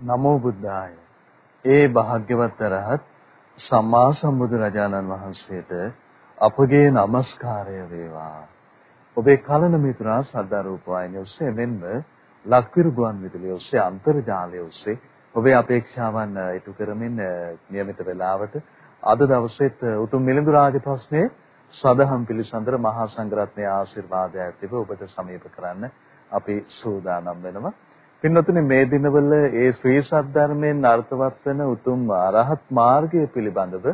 නමෝ බුද්ධාය. ඒ භාග්‍යවත් රහත් සම්මා සම්බුදු රජාණන් වහන්සේට අපගේ নমස්කාරය වේවා. ඔබේ කලන මිතුරා ශ්‍රද්ධා රූපවාහිනිය ඔස්සේ මෙන්ම ලක්විරු ගුවන් විදුලිය ඔස්සේ අන්තර්ජාලය ඔස්සේ ඔබේ අපේක්ෂාවන් ඉටු කරමින් નિયમિત වේලාවට අද දවසේත් උතුම් මිලිඳු රාජ ප්‍රශ්නයේ සදහම් පිළිසඳර මහා සංඝරත්නයේ ආශිර්වාදය ඇතිව ඔබට සමීප කරන්න අපි සූදානම් වෙනවා. පින්වතුනි මේ දිනවල ඒ ශ්‍රී සද්ධර්මයෙන් අර්ථවත් වෙන උතුම් අරහත් මාර්ගය පිළිබඳව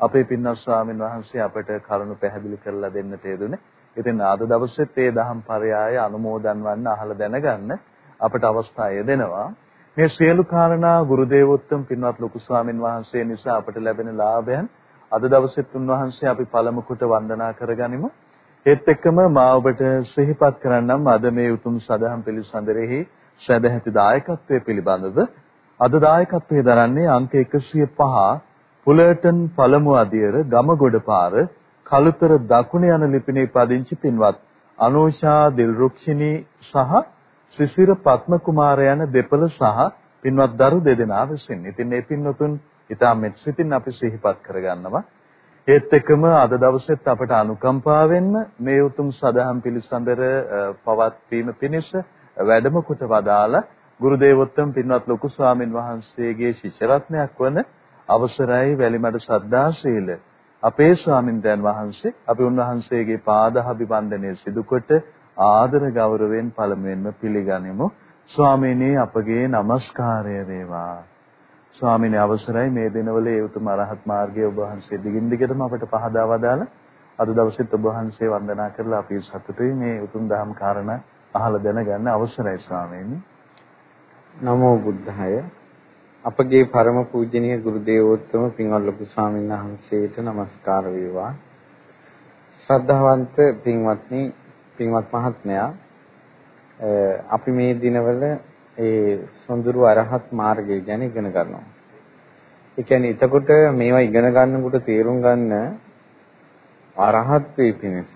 අපේ පින්වත් ස්වාමීන් වහන්සේ අපට කරුණු පැහැදිලි කරලා දෙන්නට යෙදුනේ. ඉතින් අද දවසෙත් මේ දහම් පරයය අනුමෝදන් වන්න අහලා දැනගන්න අපට අවස්ථාව දෙනවා. මේ සියලු කාරණා ගුරු දේවෝත්තම පින්වත් ලොකු ස්වාමීන් වහන්සේ නිසා අපට ලැබෙන ලාභයන් අද දවසෙත් උන්වහන්සේ අපි පළමු කොට වන්දනා කරගනිමු. ඒත් එක්කම මා ඔබට සිහිපත් කරන්නම් අද මේ උතුම් සදහම් පිළිසඳරෙහි සැදැහැති දායකත්වයේ පිළිබඳව අද දායකත්වයේ දරන්නේ අංක 105 පුලර්ටන් පළමු අදියර ගමගොඩ පාර කලුතර දකුණ යන ලිපිනේ පදිංචි පින්වත් අනෝෂා දිල්රුක්ෂිනී සහ ශිසිර පත්ම කුමාර යන දෙපළ සහ පින්වත් දරු දෙදෙනා විසින්. ඉතින් මේ පින්වතුන් ඊටා මෙත් සිතින් අපි සිහිපත් කරගන්නවා. ඒත් එක්කම අද දවසෙත් අපට අනුකම්පා වෙන්න මේ උතුම් සදහම් පිළිසඳර පවත්වීම පිණිස වැඩම කොට වදාලා ගුරු දේවෝත්තම පින්වත් ලොකු ස්වාමින් වහන්සේගේ ශිෂ්‍ය රත්නයක් වන අවසරයි වැලිමඩ සද්දාශීල අපේ ස්වාමින්දයන් වහන්සේ අපි උන්වහන්සේගේ පාදහබිවන්දනය සිදු කොට ආදර ගෞරවයෙන් පළමුවෙන්ම පිළිගනිමු. ස්වාමීනි අපගේ নমස්කාරය වේවා. ස්වාමීනි අවසරයි. මේ දිනවල ඒ උතුම් අරහත් මාර්ගය ඔබ වහන්සේ දිගින් දිගටම අපට පහදා වදාලා අද දවසෙත් ඔබ වහන්සේ වන්දනා කරලා අපි සතුටුයි. මේ උතුම් දහම් කාරණා අහලා දැනගන්න අවසරයි ස්වාමීනි. නමෝ බුද්ධාය. අපගේ ಪರම පූජනීය ගුරු දේවෝත්තම පින්වත් ලොකු ස්වාමීන් වහන්සේට নমස්කාර වේවා. ශ්‍රද්ධාවන්ත පින්වත්නි, පින්වත් මහත්මයා අපි මේ දිනවල ඒ සොඳුරු අරහත් මාර්ගය ගැන ඉගෙන ගන්නවා. ඒ කියන්නේ එතකොට මේවා ඉගෙන ගන්නකොට තේරුම් ගන්න අරහත් වේ පිණිස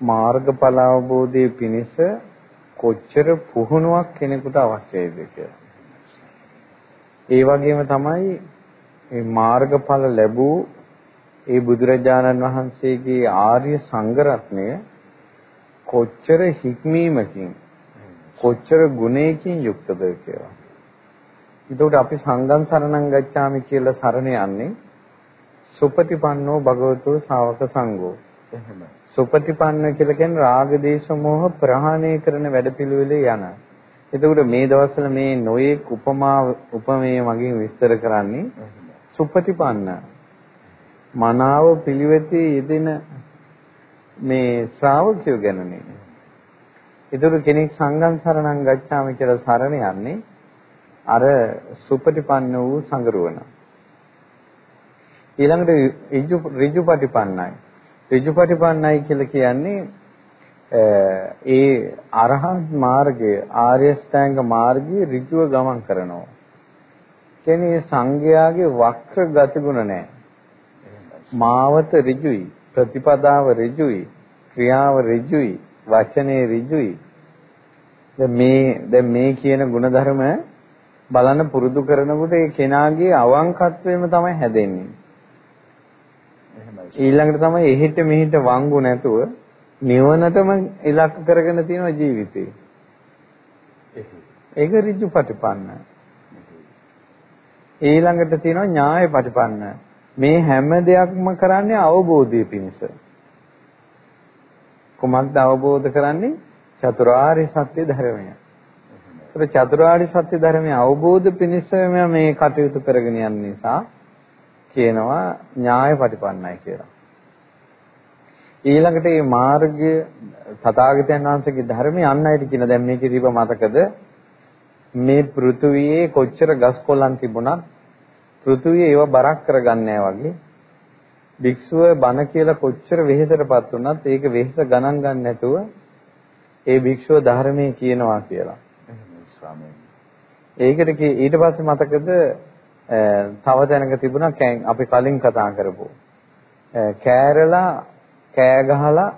මාර්ගඵල අවබෝධයේ පිණිස කොච්චර පුහුණුවක් කෙනෙකුට අවශ්‍යයිද කියලා. ඒ වගේම තමයි මේ මාර්ගඵල ලැබූ ඒ බුදුරජාණන් වහන්සේගේ ආර්ය සංඝරත්නය කොච්චර හික්මීමකින් කොච්චර ගුණයකින් යුක්තද කියලා. එතකොට අපි සංඝං සරණං ගච්ඡාමි කියලා සරණ යන්නේ සුපටිපන්නෝ භගවතු ශාවක සංඝෝ. එහෙමයි. සුපටිපන්න කියලා කියන්නේ රාග දේශ මොහ ප්‍රහාණය කරන වැඩපිළිවෙලේ යන. එතකොට මේ දවස්වල මේ නොයේ උපමා උපමේය මගින් විස්තර කරන්නේ සුපටිපන්න මනාව පිළිවෙතේ යෙදෙන මේ ශ්‍රාවකයෝ ගැනනේ. ඒතර කෙනෙක් සංඝං සරණං ගච්ඡාමි කියලා සරණ යන්නේ අර සුපටිපන්න වූ සංගරුවන. ඊළඟට ඍජු ඍජුපටිපන්නයි. ඍජුපටිපන්නයි කියලා කියන්නේ ඒ අරහත් මාර්ගය ආර්ය ශ්‍රැංග මාර්ගයේ ඍජුව ගමන් කරනවා. කියන්නේ සංඝයාගේ වක්‍ර ගතිගුණ නැහැ. මාවත ඍජුයි, ප්‍රතිපදාව ඍජුයි, ක්‍රියාව ඍජුයි, වචනේ ඍජුයි. දැන් මේ දැන් මේ කියන ಗುಣධර්ම බලන්න පුරුදු කරනකොට ඒ කෙනාගේ අවංකත්වයම තමයි හැදෙන්නේ. ඊළඟට තමයි එහෙට මෙහෙට වංගු නැතුව නිවනටම ඉලක්ක කරගෙන තියෙන ජීවිතේ. ඒක ඍජු ප්‍රතිපන්න. ඊළඟට තියෙනවා ඥාය ප්‍රතිපන්න. මේ හැම දෙයක්ම කරන්නේ අවබෝධය පිණිස. කුමක්ද අවබෝධ කරන්නේ? චතුරාර්ය සත්‍ය ධර්මය. චතුරාර්ය සත්‍ය ධර්මය අවබෝධ පිණිස මේ කටයුතු කරගෙන යන නිසා කියනවා ඥාය පටිපන්නයි කියලා. ඊළඟට මේ මාර්ගය තථාගතයන් වහන්සේගේ ධර්මයේ අන් අයට කියන දැන් මේකේ දීප මතකද මේ පෘථුවියේ කොච්චර ගස් කොළන් තිබුණත් පෘථුවිය ඒව බරක් කරගන්නේ වගේ භික්ෂුව බණ කියලා කොච්චර වෙහෙසටපත් වුණත් ඒක වෙහෙස ගණන් ගන්න නැතුව ඒ භික්ෂුව ධර්මයේ කියනවා කියලා. ඒකට ඊට පස්සේ මතකද තව තැනක තිබුණා අපි කලින් කතා කරපු කෑරලා කෑ ගහලා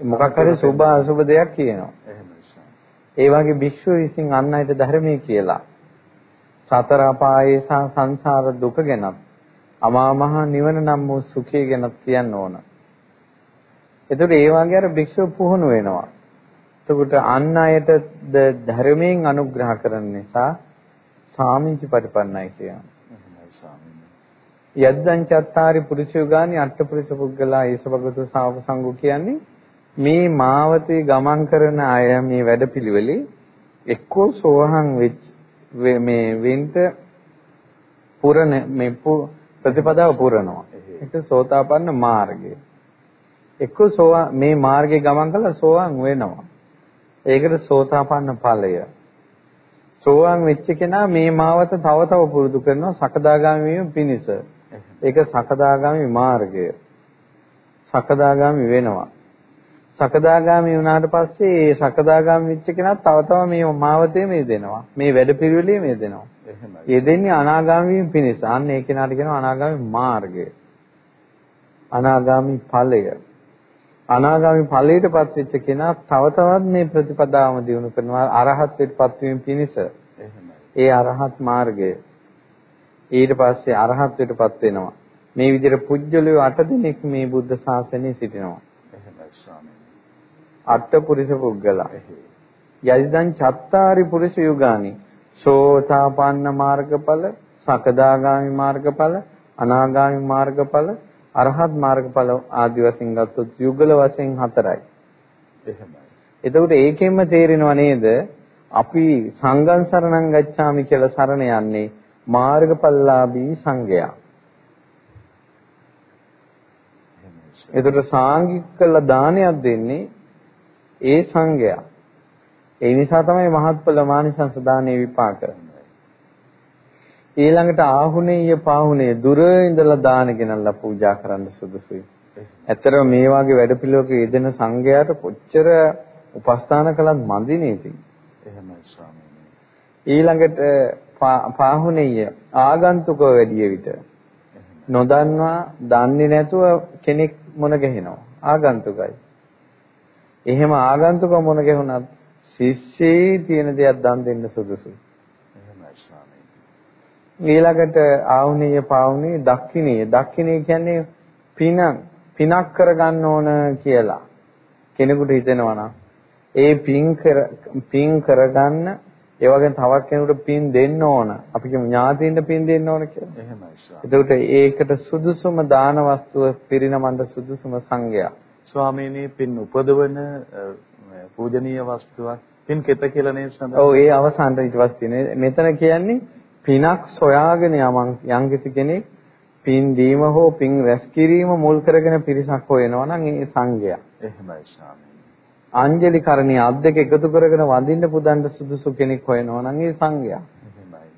මොකක් හරි සුභ අසුභ දෙයක් කියනවා. ඒ වගේ භික්ෂුව විසින් අන් අයට ධර්මයේ කියලා සතර අපායේ සංසාර දුක ගැනත් අමා මහ නිවන නම් වූ සුඛය ගැනත් කියන්න ඕන. එතකොට ඒ වගේ අර භික්ෂුව පුහුණු වෙනවා. එතකොට අන් අයට ධර්මයෙන් අනුග්‍රහ කරන නිසා සාමිච්ච පරිපන්නයි කියනවා. යද්දං චත්තාරි පුරුෂයෝගානි අට්ඨපුරුෂ පුද්ගලා ඒසවගතු ශාවක සංඝු කියන්නේ මේ මාවතේ ගමන් කරන අය මේ වැඩපිළිවෙලේ එක්කෝ සෝහං වෙච්ච මේ වෙන්ට පුරණ මේ ප්‍රතිපදාව පුරනවා. ඒක සෝතාපන්න මාර්ගය. එක්ක සෝවා මේ මාර්ගේ ගමන් කළා සෝවාන් වෙනවා. ඒකට සෝතාපන්න ඵලය. සෝවාන් වෙච්ච කෙනා මේ මාවත තව තව පුරුදු කරනවා සකදාගාමී වීම පිණිස. ඒක සකදාගාමී මාර්ගය. සකදාගාමී වෙනවා. සකදාගාමී වුණාට පස්සේ ඒ සකදාගාමී වෙච්ච කෙනා තව තව මේ මාවතේ මේ දෙනවා. මේ වැඩපිළිවෙලේ මේ දෙනවා. එහෙමයි. යෙදෙන්නේ අනාගාමී වීම පිණිස. අන්න ඒ කෙනාට කියනවා අනාගාමී මාර්ගය. අනාගාමී ඵලය. අනාගාමී ඵලයටපත් වෙච්ච කෙනා තව තවත් මේ ප්‍රතිපදාවම දිනු කරනවා අරහත්ත්වයටපත් වීම පිණිස. ඒ අරහත් මාර්ගය. ඊට පස්සේ අරහත්ත්වයටපත් වෙනවා. මේ විදිහට පුජ්‍යලිය අට දිනක් මේ බුද්ධ ශාසනයේ සිටිනවා. අට්ඨ පුරුෂ පුද්ගලා. යදිදං චත්තාරි පුරුෂ යුගානි සෝතාපන්න මාර්ගඵල, සකදාගාමි මාර්ගඵල, අනාගාමි මාර්ගඵල, අරහත් මාර්ගඵල ආදි වශයෙන් ගත්තොත් යුගල වශයෙන් හතරයි. එහෙමයි. එතකොට ඒකෙන්ම තේරෙනව නේද අපි සංඝං සරණං ගච්ඡාමි කියලා සරණ යන්නේ මාර්ගඵලලාභී සංඝයා. එතකොට සාංගික කළ දානයක් දෙන්නේ ඒ සංඝයා. ඒ නිසා තමයි මහත්ඵල මානිසංස දානේ විපාක. ඊළඟට ආහුණේය පාහුණේ දුර ඉඳලා දාන ගෙනල්ලා පූජා කරන්න සුදුසුයි. ඇත්තටම මේ වගේ වැඩපිළිවෙලක යෙදෙන සංඝයාට කොච්චර උපස්ථාන කළත් මදි නේද? එහෙමයි ස්වාමීනි. ඊළඟට පාහුණේය ආගන්තුකව වැඩි විට නොදන්වා දන්නේ නැතුව කෙනෙක් මොන ගහිනවා ආගන්තුකයි. එහෙම ආගන්තුක මොන ගැහුණත් ශිෂ්‍යයේ තියෙන දෙයක් දන් දෙන්න සුදුසුයි. ඊළඟට ආවුණීය පාවුණී දක්ඛිනීය. දක්ඛිනීය කියන්නේ පින පිනක් කරගන්න ඕන කියලා. කෙනෙකුට හිතෙනවා නම් ඒ පින් කර පින් කරගන්න ඒ වගේම තවත් කෙනෙකුට පින් දෙන්න ඕන. අපි කියමු ඥාතියින්ට පින් දෙන්න ඕන කියලා. එහෙමයි ස්වාමී. එතකොට ඒකට සුදුසුම දාන වස්තුව පිරිනමන්න සුදුසුම සංගය. ස්වාමීනි පින් උපදවන පූජනීය වස්තුවක් පින් කෙත කියලා නේද සඳහන්. ඔව් ඒ අවසානට ඊට පස්සේ මෙතන කියන්නේ පිනක් සොයාගෙන යමන් යම්කිසි කෙනෙක් පින් දීම හෝ පින් රැස් කිරීම මුල් කරගෙන පිරිසක් හොයනවා නම් ඒ සංඝයා. එහෙමයි ස්වාමීනි. අංජලි කරණී අත් දෙක එකතු කරගෙන වඳින්න පුදන්න සුදුසු කෙනෙක් හොයනවා නම් ඒ සංඝයා. එහෙමයි.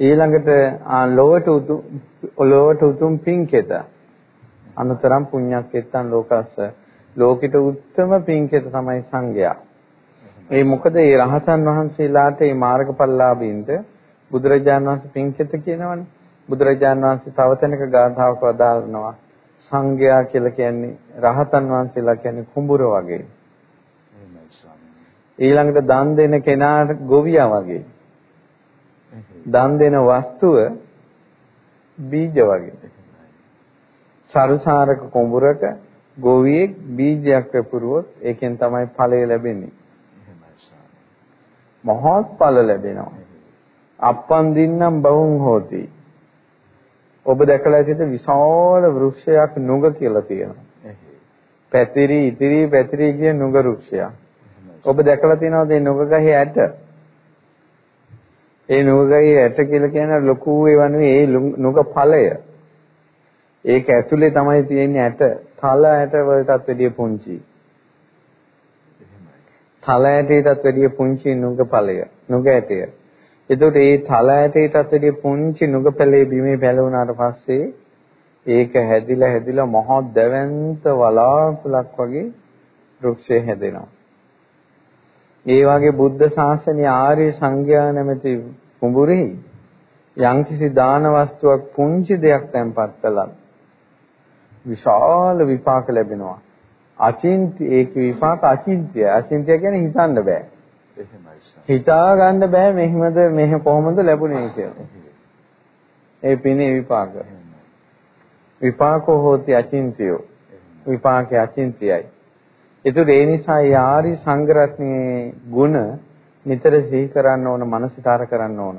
ඊළඟට ලොවට උතුම් ලොවට උතුම් පින්කෙත අනතරම් පුණ්‍යක්කෙත්තන් ලෝකස්ස ලෝකිත උත්තම පින්කෙත තමයි සංඝයා. ඒ මොකද මේ රහතන් වහන්සේලාට මේ මාර්ගඵලලාභීන්ට බුදුරජාණන් වහන්සේ පින්කෙත කියනවනේ. බුදුරජාණන් වහන්සේ තව තැනක ගාථාවක් වදාරනවා සංඝයා කියලා කියන්නේ රහතන් වහන්සේලා කියන්නේ කුඹුර වගේ. ඊළඟට දන් දෙන කෙනාට ගොවියා වගේ. දන් දෙන වස්තුව බීජ වගේ. සරුසාරක කුඹුරක ගොවියෙක් බීජයක් පෙපුරුවොත් ඒකෙන් තමයි ඵලය ලැබෙන්නේ. මහත් ඵල ලැබෙනවා. අප්පන් දින්නම් බහුන් හෝති. ඔබ දැකලා ඇතිද විශාල වෘක්ෂයක් නුග කියලා තියෙනවා. පැතිරි ඉතිරි පැතිරි කියන නුග වෘක්ෂයක්. ඔබ දැකලා තියෙනවද මේ නුග ගහේ ඇට? ඒ නුග ගහේ ඇට කියලා කියන ලොකු ඒවා නෙවෙයි ඒ නුග ඵලය. ඒක ඇතුලේ තමයි තියෙන්නේ ඇට. තල ඇට වලටත් වැඩිය පුංචි. තල ඇටයටත් වැඩිය පුංචි නුග ඵලය නුග ඇටය. එතකොට මේ තල ඇටයටත් වැඩිය පුංචි නුග පැලේ බිමේ පැලුණාට පස්සේ ඒක හැදිලා හැදිලා මහා දැවැන්ත වලාකුලක් වගේ වෘක්ෂය හැදෙනවා. ඒ වගේ බුද්ධ ශාසනය ආර්ය සංඥා නැමැති කුඹුරෙහි යම්කිසි දාන වස්තුවක් පුංචි දෙයක් තැන්පත් කළා විශාල විපාක ලැබෙනවා. අචින්ති ඒක විපාක අචින්ත්‍ය. අචින්ත්‍ය කියන්නේ හිතන්න බෑ. එහෙමයි සර්. හිතා ගන්න බෑ මෙහිමද මෙහෙ කොහොමද ලැබුණේ කියලා. ඒ පිනේ විපාක. විපාකෝ හෝති අචින්තියෝ. විපාකේ අචින්තියයි. ඒතර ඒ නිසා යාරි සංගරත්නයේ ಗುಣ නිතර සිහි කරන්න ඕන, මනසිකාර කරන්න ඕන.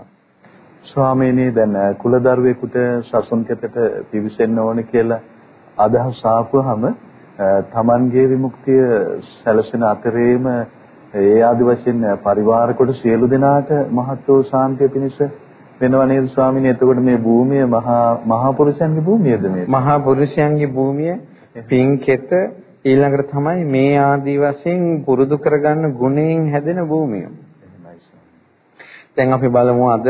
ස්වාමීනි දැන් කුලදරුවෙකුට සසුන්කතට පිවිසෙන්න ඕන කියලා අදහස් ආපුවාම තමන්ගේ විමුක්තිය සැලසෙන අතරේම ඒ ආදි වශයෙන් පරිවාර කොට සියලු දෙනාට මහත් වූ ශාන්තිය පිණිස වෙනව නේද ස්වාමීනි? එතකොට මේ භූමිය මහා මහා පුරුෂයන්ගේ භූමියද මේ? මහා පුරුෂයන්ගේ භූමිය පින්කෙත ඊළඟට තමයි මේ ආදි වශයෙන් පුරුදු කරගන්න ගුණයෙන් හැදෙන භූමිය. දැන් අපි බලමු අද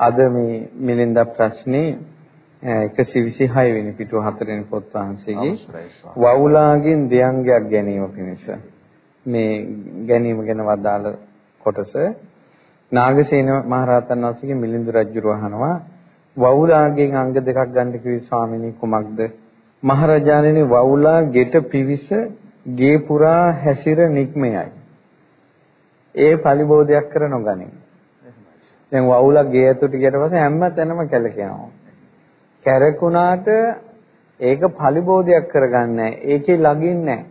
අද මේ මිලින්ද ප්‍රශ්නේ 126 වෙනි පිටුව 4 වෙනි පොත් වහන්සේගේ වවුලාගෙන් දෙයංගයක් ගැනීම පිණිස මේ ගැනීම ගැන වදාළ කොටස. නාගසේන මහරහතන් වහන්සේගේ මිලිඳු රජුව අහනවා වවුලාගෙන් අංග දෙකක් ගන්න කිවි ස්වාමිනී කුමක්ද? මහරජාණෙනි වවුලා ගෙට පිවිස ගේ පුරා හැසිර නික්මයයි. ඒ පරිබෝධයක් කර නොගනිමු. දැන් වවුලා ගේ ඇතුළට ගියට පස්සේ හැම තැනම කැලකෙනවා. කැරකුණාට ඒක පලිබෝධයක් කරගන්නේ ඒකේ ළඟින්නේ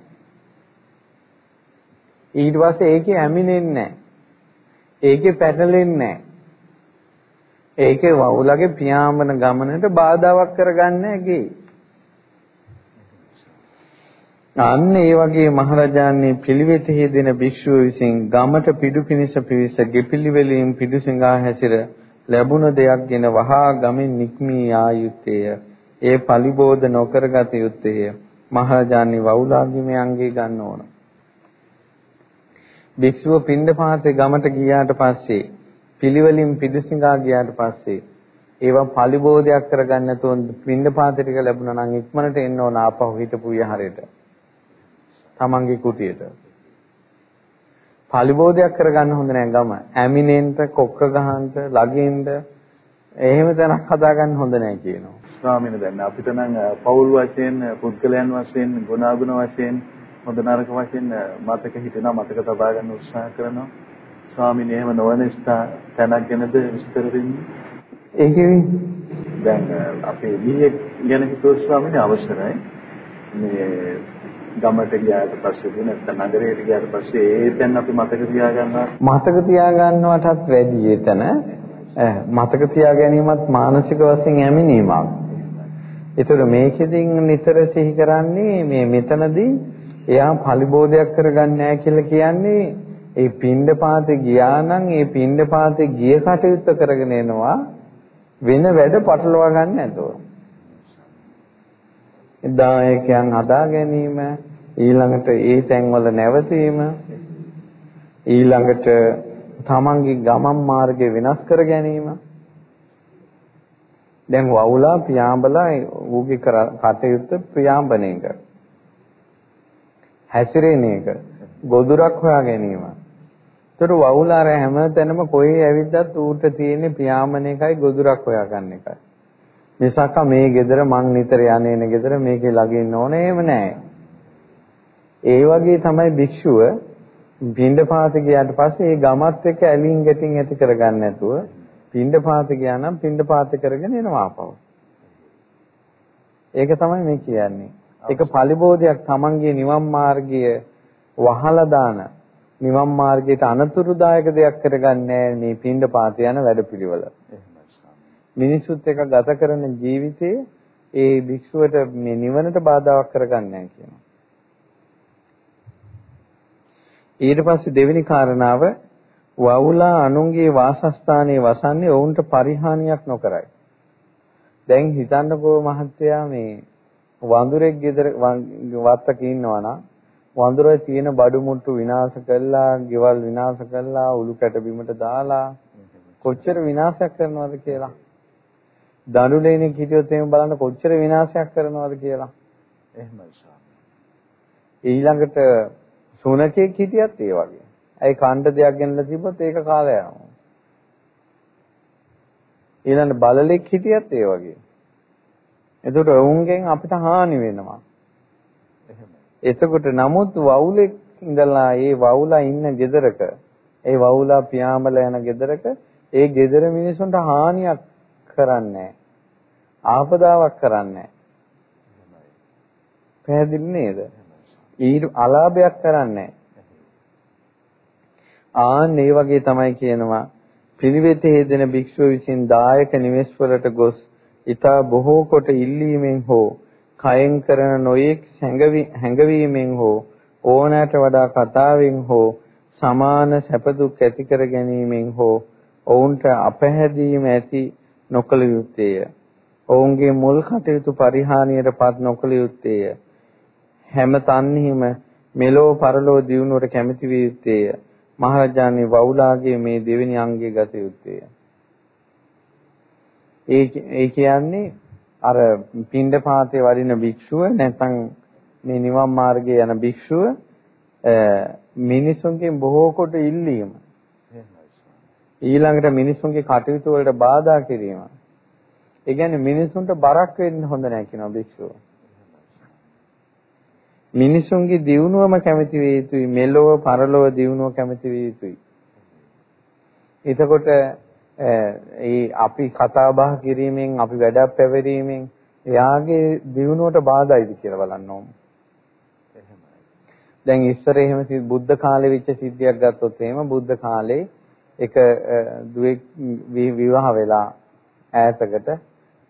ඊට පස්සේ ඒකේ ඇමිනෙන්නේ ඒකේ පැටලෙන්නේ ඒකේ වවුලගේ පියාඹන ගමනට බාධාවක් කරගන්නේ ගේ. අන්න ඒ වගේ මහරජාණන් පිළිවෙතෙහි දෙන භික්ෂුව විසින් ගමට පිඩු පිනිස පිවිස ගෙපිලිවෙලින් පිඩු සිඟා හැසිර ලැබුණ දෙයක් ගැන වහා ගමෙන් නික්මී ආයුත්තේය. ඒ පලිබෝධ නොකරගත යුත්තේය. මහරජාණන් වවුලාගිමේ අංගේ ගන්න ඕන. භික්ෂුව පින්ඩපාතේ ගමට ගියාට පස්සේ පිළිවෙලින් පිඩු සිඟා ගියාට පස්සේ ඒවා පලිබෝධයක් කරගන්න නැතුව පින්ඩපාතේ ටික ලැබුණා නම් ඉක්මනට එන්න ඕන ආපහු හිටපු විහාරයට. තමන්ගේ කුටියට. පලිබෝධයක් කරගන්න හොඳ නෑ ගම. ඇමිනෙන්ට, කොක්ක ගහන්න, ළගින්ද එහෙම තැනක් හදාගන්න හොඳ නෑ කියනවා. ස්වාමීන් දැන් අපිට නම් පෞල් වශයෙන්, පුද්ගලයන් වශයෙන්, ගුණාගුණ වශයෙන්, හොඳ නරක වශයෙන් මතක හිතෙනවා, මතක තබා ගන්න උත්සාහ කරනවා. ස්වාමීන් එහෙම නොවන තැනක් ගැනද විස්තර දෙන්නේ? ඒකෙවි දැන් අපේ ගිහියෙක් ගැන හිතුවොත් ස්වාමීන් අවසරයි. මේ ගමට ගියාට පස්සේ නැත්නම් නගරයට ගියාට පස්සේ ඒ තැන් අපි මතක තියාගන්නවා මතක තියාගන්නවටත් වැඩි එතන මතක තියා ගැනීමත් මානසික වශයෙන් ඇමිනීමක්. ඒතර මේකෙදින් නිතර සිහි කරන්නේ මේ මෙතනදී එයා පලිබෝධයක් කරගන්නේ නැහැ කියලා කියන්නේ ඒ පින්ඩපාතේ ගියා නම් ඒ පින්ඩපාතේ ගිය කටයුත්ත කරගෙන එනවා වෙන වැඩ පටලවා ගන්න නැතුව. දායකයන් හදා ගැනීම ඊළඟට ඒ තැන්වල නැවතීම ඊළඟට තමන්ගේ ගමන් මාර්ගය වෙනස් කර ගැනීම දැන් වවුලා පියාඹලා ඌගේ කටයුත්ත ප්‍රියාඹන එක හැසිරෙන එක ගොදුරක් හොයා ගැනීම ඒතර වවුලා හැම තැනම කොහේ ඇවිද්දත් ඌට තියෙන්නේ පියාඹන එකයි ගොදුරක් හොයා ගන්න එකයි මිසක් මේ ගෙදර මං නිතර යන්නේ නේ ගෙදර මේකේ ළඟින් ඕනේ එහෙම නැහැ ඒ වගේ තමයි භික්ෂුව පින්ඩපාත ගියාට පස්සේ ඒ ගමත් එක්ක ඇලින් ගැටින් ඇති කරගන්න නැතුව පින්ඩපාත ගියා නම් පින්ඩපාත කරගෙන එනවා ආපහු. ඒක තමයි මේ කියන්නේ. ඒක පලිබෝධයක් Tamanගේ නිවන් මාර්ගය වහලා දාන නිවන් මාර්ගයට අනතුරුදායක දෙයක් කරගන්නේ මේ පින්ඩපාත යන වැඩපිළිවෙල. මිනිසුත් එක්ක ගත කරන ජීවිතයේ ඒ භික්ෂුවට මේ නිවනට බාධාවක් කරගන්නේ කියනවා. ඊට පස්සේ දෙවෙනි කාරණාව වවුලා අනුන්ගේ වාසස්ථානයේ වසන්නේ ඔවුන්ට පරිහානියක් නොකරයි. දැන් හිතන්නකෝ මහත්තයා මේ වඳුරෙක් ගෙදර වත්තක ඉන්නවා නම් වඳුරේ තියෙන බඩු මුට්ටු විනාශ කළා, ගෙවල් විනාශ කළා, උළු කැට බිමට දාලා කොච්චර විනාශයක් කරනවද කියලා. දඬුලේනේ හිටියොත් එහෙම බලන්න කොච්චර විනාශයක් කරනවද කියලා. එහෙමයි ඊළඟට සුනකෙක් හිටියත් ඒ වගේ. ඒ කණ්ඩ දෙයක් ගෙනලා තිබ්බොත් ඒක කාලා යනවා. ඊළඟ බලලෙක් හිටියත් ඒ වගේ. එතකොට ඔවුන්ගෙන් අපිට හානි වෙනවා. එතකොට නමුත් වවුලෙක් ඉඳලා ඒ වවුලා ඉන්න ගෙදරක ඒ වවුලා පියාඹලා යන ගෙදරක ඒ ගෙදර මිනිසුන්ට හානියක් කරන්නේ ආපදාවක් කරන්නේ පැහැදිලි නේද? ඊට අලාභයක් කරන්නේ ආන් ඒ වගේ තමයි කියනවා පිළිවෙතේ හෙදෙන භික්ෂුව විසින් දායක නිවෙස් වලට ගොස් ඊතා බොහෝ කොට ඉල්ලීමෙන් හෝ කයෙන් කරන නොයෙක් හැඟවීමෙන් හෝ ඕනෑට වඩා කතාවෙන් හෝ සමාන සැප දුක් ඇති කර ගැනීමෙන් හෝ ඔවුන්ට අපහැදීම ඇති නොකළ යුත්තේය. ඔවුන්ගේ මුල් කටයුතු පරිහානියටපත් නොකළ යුත්තේය. හැම තන්හිම මෙලෝ පරලෝ දියුණුවට කැමති විය යුත්තේය. මහරජාණන් වවුලාගේ මේ දෙවෙනි අංගය ගත යුත්තේය. ඒ ඒ කියන්නේ අර පින්ඩපාතේ වඩින භික්ෂුව නැත්නම් මේ නිවන් මාර්ගයේ යන භික්ෂුව මිනිසුන්ගෙන් බොහෝ කොට ඉල්ලීම. ඊළඟට මිනිසුන්ගේ කටයුතු වලට බාධා කිරීම. ඒ කියන්නේ මිනිසුන්ට බරක් වෙන්න හොඳ නැහැ කියනවා භික්ෂුව. මිනිසුන්ගේ දියුණුවම කැමති වේ යුතුයි මෙලොව පරලොව දියුණුව කැමති වේ යුතුයි. එතකොට ඒ අපි කතා බහ කිරීමෙන් අපි වැඩක් පැවරීමෙන් එයාගේ දියුණුවට බාධායිද කියලා බලන්න ඕම. දැන් ඉස්සර එහෙම බුද්ධ කාලේ වෙච්ච සිද්ධියක් ගත්තොත් එහෙම බුද්ධ කාලේ එක දුවෙක් විවාහ වෙලා ඈතකට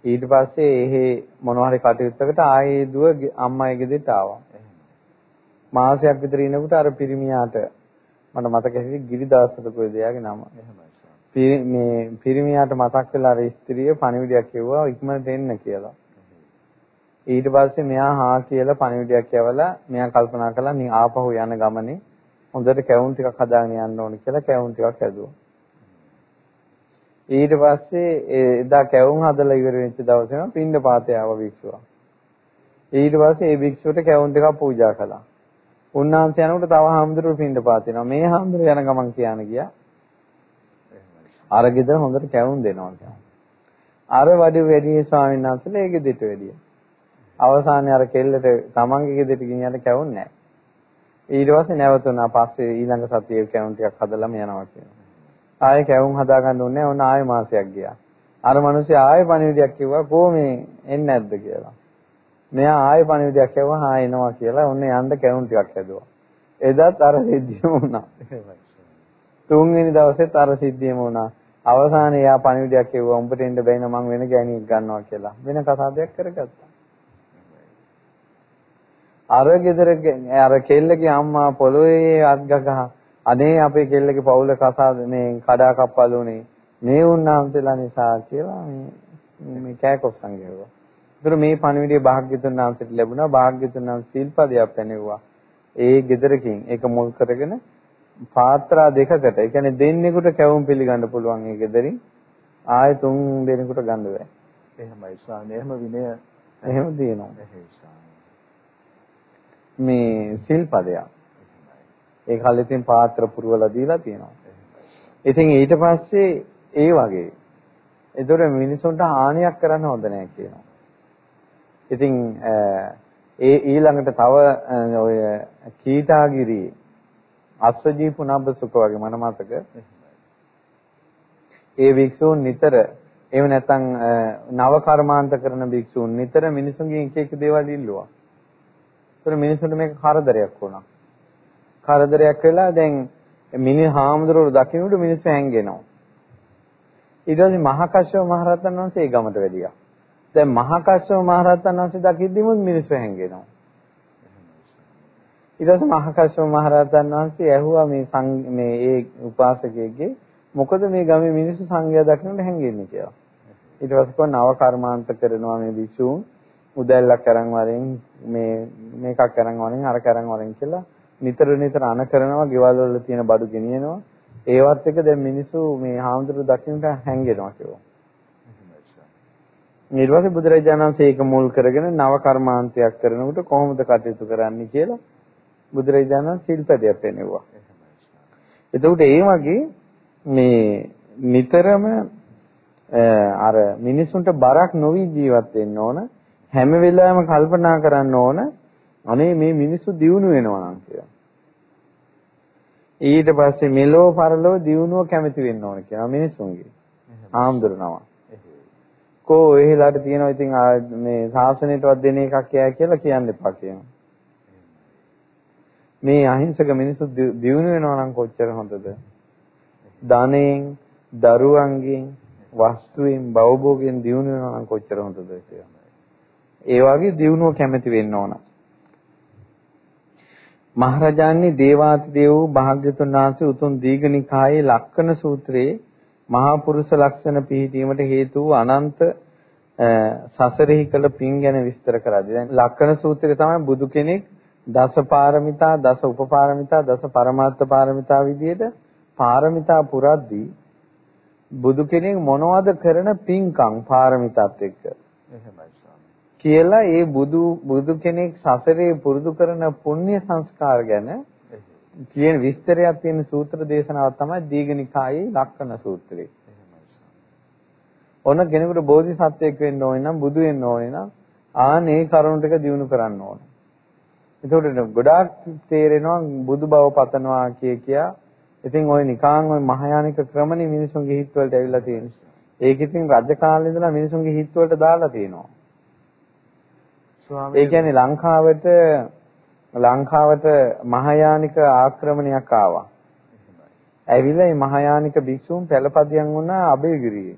ඊට පස්සේ එහෙ මොනවා හරි කටයුත්තකට ආයේ දුව අම්මයි ගෙදරට ආවා. මාසයක් විතර ඉනකොට අර පිරිමියාට මට මතක හිටියේ ගිරිදාසට කොයිද එයාගේ නම. එහෙමයි. මේ පිරිමියාට මතක් වෙලා අර ස්ත්‍රිය පණිවිඩයක් කිව්වා ඉක්මනට එන්න කියලා. ඊට පස්සේ මෙයා හා කියලා පණිවිඩයක් කියවලා මෙයා කල්පනා කළා මේ ආපහු යන ගමනේ හොඳට කැවුම් ටිකක් හදාගෙන යන්න ඕනේ කියලා කැවුම් ටිකක් හැදුවා. ඊට පස්සේ එදා කැවුම් හදලා ඉවර වෙච්ච දවසේම පින්ඩ පාතේ ආව භික්ෂුව. ඊට පස්සේ ඒ භික්ෂුවට කැවුම් ටිකක් පූජා කළා. උන්වහන්සේ යනකොට තව හාමුදුරුවෝ පින්ඩ පාතිනවා. මේ හාමුදුරුවෝ යන ගමන් කියන ගියා. අර ගෙදර හොඳට කැවුම් දෙනවා කියලා. අර වඩි වැඩි ස්වාමීන් වහන්සේලා ඒ ගෙදරට වැඩිය. අවසානයේ අර කෙල්ලට තමන්ගේ ගෙදරට ගෙනියන්න කැවුම් නැහැ. ඊට පස්සේ නැවතුණා පස්සේ ඊළඟ සතියේ කැවුම් ටිකක් හදලාම යනවා කියනවා. ආයෙ කැවුම් හදාගන්න ඕනේ නැහැ. ඔන්න ආයෙ මාසයක් ගියා. අර මිනිස්සු ආයෙ පණිවිඩයක් කිව්වා කොහොමේ එන්නේ නැද්ද කියලා. මෙයා ආයෙ පණිවිඩයක් කිව්වා ආයෙ එනවා කියලා. ඔන්න යන්න කැවුම් ටිකක් හැදුවා. එදත් අර සිද්ධියම වුණා. තුන්වෙනි දවසෙත් අර සිද්ධියම වුණා. අවසානයේ යා පණිවිඩයක් කිව්වා උඹට එන්න බැයින මං වෙන ගෑණියෙක් ගන්නවා කියලා. වෙන කතාවක් කරගත්තා. අර ගෙදර අර කෙල්ලගේ අම්මා පොළොවේ අත් ගගහ අනේ අපේ කෙල්ලගේ පවුල කසාද මේ කඩා කප්පල් උනේ මේ උන්නාන්සලා නිසා කියලා මේ මේ කෑකොස්සන් ගෙවුවා. ඒතර මේ පණිවිඩය භාග්‍යතුන් වහන්සේට ලැබුණා. භාග්‍යතුන් වහන්සේ සිල්පදයක් පැනෙවුවා. ඒ ගෙදරකින් ඒක මුල් කරගෙන පාත්‍රා දෙකකට ඒ කියන්නේ දෙන්නෙකුට කැවුම් පිළිගන්න පුළුවන් ඒ ගෙදරින් ආයෙ තුන් දෙනෙකුට ගන්න බෑ. එහෙමයි ස්වාමී. එහෙම විනය එහෙම දිනනවා. මේ සිල්පදයක්. ඒ කලින් පාත්‍ර පුරවලා දීලා තියෙනවා. ඉතින් ඊට පස්සේ ඒ වගේ. ඒතර මිනිසුන්ට හානියක් කරන්න හොඳ නැහැ කියනවා. ඉතින් ඒ ඊළඟට තව ඔය කීටාගිරි අස්සජී පුනබ්බ සුඛ වගේ මන මතක ඒ භික්ෂූන් නිතර එහෙම නැත්නම් නව කර්මාන්ත කරන භික්ෂූන් නිතර මිනිසුන්ගෙන් එක එක දේවල් ඉල්ලුවා. ඒතර මිනිසුන්ට මේක කරදරයක් වුණා. කරදරයක් වෙලා දැන් මිනි හාමුදුරුවෝ දකින්නට මිනිස්සු හැංගෙනවා. ඊට පස්සේ මහා කශ්‍යප මහ රහතන් වහන්සේ ඒ ගමට වැඩියා. දැන් මහා කශ්‍යප මහ රහතන් වහන්සේ දකිද්දිමුත් මිනිස්සු හැංගෙනවා. ඊට පස්සේ මහකශ්‍යප මහරහතන් වහන්සේ ඇහුවා මේ මේ ඒ උපාසකයෙක්ගේ මොකද මේ ගමේ මිනිස්සු සංඝයා දකින්නට හැංගෙන්නේ කියලා. ඊට පස්සේ කොහොම නව කර්මාන්ත කරනවා මේ භික්ෂූන් උදැල්ලක් අරන් වරෙන් මේ මේකක් අරන් වරෙන් අරක අරන් වරෙන් කියලා නිතර නිතර අන කරනවා ගෙවල් වල තියෙන බඩු ගෙනියනවා ඒවත් එක දැන් මිනිස්සු මේ හාමුදුරු දකින්නට හැංගෙනවා කියලා. ඊට පස්සේ බුදුරජාණන් වහන්සේ ඒක මුල් කරගෙන නව කර්මාන්තයක් කරනකොට කොහොමද කටයුතු කරන්න කියලා බුදුරජාණන් ශිල්පදයක් පෙන්වුවා. එතකොට ඒ වගේ මේ නිතරම අර මිනිසුන්ට බරක් නොවි ජීවත් වෙන්න ඕන හැම වෙලාවෙම කල්පනා කරන්න ඕන අනේ මේ මිනිස්සු දියුණු වෙනවා නම් කියලා. ඊට පස්සේ මෙලෝ පරලෝ දියුණුව කැමති වෙන්න ඕන කියනවා මිනිසුන්ගේ. ආම්දුරනවා. කෝ එහෙලාට තියෙනවා ඉතින් මේ ශාසනයටවත් දෙන එකක් යෑ කියලා කියන්න එපා කියනවා. මේ අහිංසක මිනිස්සු දියුණු වෙනවා නම් කොච්චර හොඳද? ධනෙන්, දරුවන්ගෙන්, වස්තුවෙන්, භවභෝගයෙන් දියුණු වෙනවා නම් කොච්චර හොඳද කියලා. ඒ වගේ දියුණුව කැමති වෙන්න ඕන. මහරජාණන් දේවාති දේව භාග්‍යතුන් වහන්සේ උතුම් දීඝනිකායේ ලක්කන සූත්‍රයේ මහා පුරුෂ ලක්ෂණ පිහිටීමට හේතු වූ අනන්ත සසරෙහි කළ පින් ගැන විස්තර කරද්දී දැන් ලක්කන සූත්‍රය තමයි බුදු කෙනෙක් දස පාරමිතා දස උපපාරමිතා දස පරමාර්ථ පාරමිතා විදිහට පාරමිතා පුරද්දී බුදු කෙනෙක් මොනවද කරන පින්කම් පාරමිතාත් එක්ක එහෙමයි කියලා ඒ බුදු බුදු කෙනෙක් සසරේ පුරුදු කරන පුණ්‍ය සංස්කාර ගැන කියන විස්තරයක් තියෙන සූත්‍ර දේශනාවක් තමයි දීඝනිකායේ ලක්කන සූත්‍රය. ඔන්න කෙනෙකුට බෝධිසත්වයෙක් වෙන්න ඕනේ නම් බුදු වෙන්න ඕනේ නම් ආනේ කරුණ ටික දිනු කරන්න ඕනේ. එතකොට ගොඩාක් තේරෙනවා බුදු බව පතනවා කිය කියා. ඉතින් ওই නිකාන් ওই මහායානික ක්‍රමනේ මිනිසුන්ගේ හිත් වලට ඇවිල්ලා තියෙනවා. ඒක ඉතින් රජ කාලේ ඉඳලා මිනිසුන්ගේ හිත් වලට දාලා තියෙනවා. ඒ කියන්නේ ලංකාවට ලංකාවට මහායානික ආක්‍රමණයක් ආවා. ඇවිල්ලා මේ මහායානික භික්ෂූන් පෙළපදියම් වුණා අබේගිරියේ.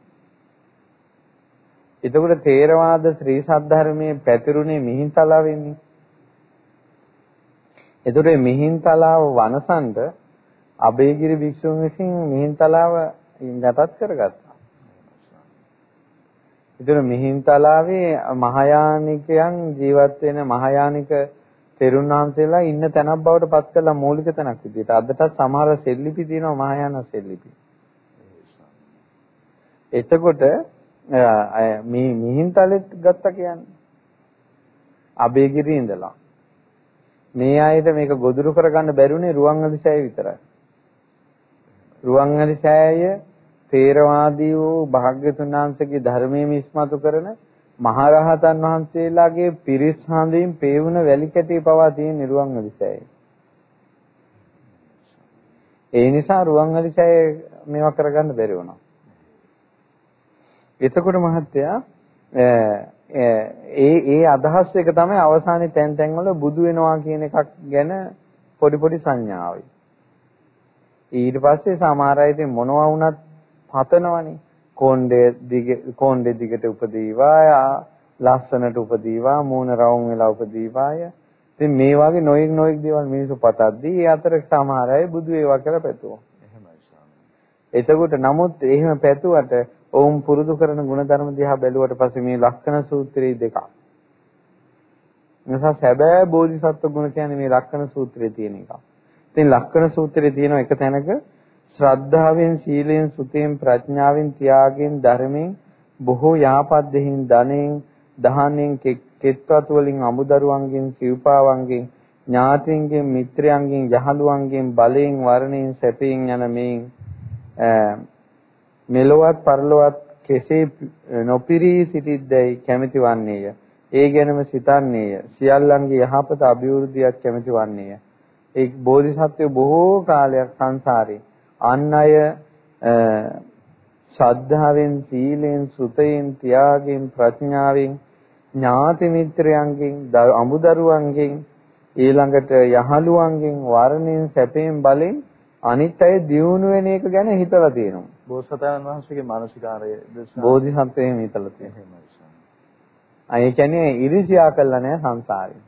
එතකොට තේරවාද ශ්‍රී සද්ධර්මයේ පැතිරුණේ මිහින්තලාවෙන්නේ. එතකොට මිහින්තලාව වනසන්ඩ අබේගිරි භික්ෂුන් විසින් මිහින්තලාව යටත් කරගත්තා. ඒතර මිහින්තලාවේ මහායානිකයන් ජීවත් වෙන මහායානික තෙරුන් වහන්සේලා ඉන්න තැනක් බවට පත් කළා මූලික තැනක් විදිහට. අදටත් සමහර සෙල්ලිපි තියෙනවා මහායාන සෙල්ලිපි. එතකොට මේ මිහින්තලෙත් ගත්තා කියන්නේ අබේගිරි ඉඳලා මේ ආයත මේක ගොදුරු කරගන්න බැරුනේ රුවන්වැලි සෑය විතරයි. රුවන්වැලි සෑය තේරවාදී වූ භාග්‍යතුන් වහන්සේගේ ධර්මයේ මිස්මතු කරන මහරහතන් වහන්සේලාගේ පිරිස් හඳින් පේවුන වැලි කැටි පවා තියෙන රුවන්වැලි සෑයේ. ඒ නිසා රුවන්වැලි සෑය මේවා කරගන්න බැරි වුණා. එතකොට මහත්තයා ඒ ඒ අදහස් එක තමයි අවසානයේ තැන් තැන් වල බුදු වෙනවා කියන එකක් ගැන පොඩි පොඩි සංඥාවයි. ඊට පස්සේ සමහර අය ඉතින් මොනවා වුණත් පතනවනේ. කොණ්ඩේ දිග කොණ්ඩේ දිගට උපදීවා ලස්සනට උපදීවා මූණ රවුම් වෙලා උපදීවාය. ඉතින් මේ වගේ නොයෙක් නොයෙක් දේවල් මිනිස්සු පතද්දී ඒ අතර සමහර අය බුදු වේවා කියලා පැතුවා. එහෙමයි ස්වාමී. එතකොට නමුත් එහෙම පැතුවට ඔවුන් පුරුදු කරන ಗುಣධර්ම දිහා බැලුවට පස්සේ මේ ලක්ෂණ සූත්‍රයේ දෙකක්. නිසා සැබෑ බෝධිසත්ව ගුණ කියන්නේ මේ ලක්ෂණ සූත්‍රයේ තියෙන එක. ඉතින් ලක්ෂණ සූත්‍රයේ තියෙන එක තැනක ශ්‍රද්ධාවෙන් සීලයෙන් සුතයෙන් ප්‍රඥාවෙන් ත්‍යාගයෙන් ධර්මයෙන් බොහෝ යහපත් දෙහින් ධනෙන් දහනෙන් කෙත්වතු වලින් අමුදරුවන්ගෙන් සිව්පාවන්ගෙන් ඥාතීන්ගෙන් මිත්‍රයන්ගෙන් යහළුවන්ගෙන් බලයෙන් වර්ණයෙන් සැපයෙන් යන මේන් මෙලොවත් පරලොවත් කෙසේ නොපිරී සිටිද්දැයි කැමති වන්නේය. ඒ ගැනම සිතන්නේය. සියල්ලන්ගේ යහපත අභිවෘද්ධියක් කැමති වන්නේය. ඒ බෝධිසත්වය බොහෝ කාලයක් සංසාරේ අන් අය ශ්‍රද්ධාවෙන් සීලෙන් සුතයෙන් ත්‍යාගයෙන් ප්‍රඥාවෙන් ඥාති මිත්‍රයන්ගෙන් අමුදරුවන්ගෙන් ඊළඟට යහළුවන්ගෙන් වර්ණයෙන් සැපයෙන් බලෙන් අනිත් අය දියුණු වෙන එක ගැන හිතලා තියෙනවා. බෝසතාණන් වහන්සේගේ මානසිකාරය බෝධිසත්වයෙන් හිතලා තියෙනවා. අය කියන්නේ ඉරිසියා කළා නෑ සංසාරේ.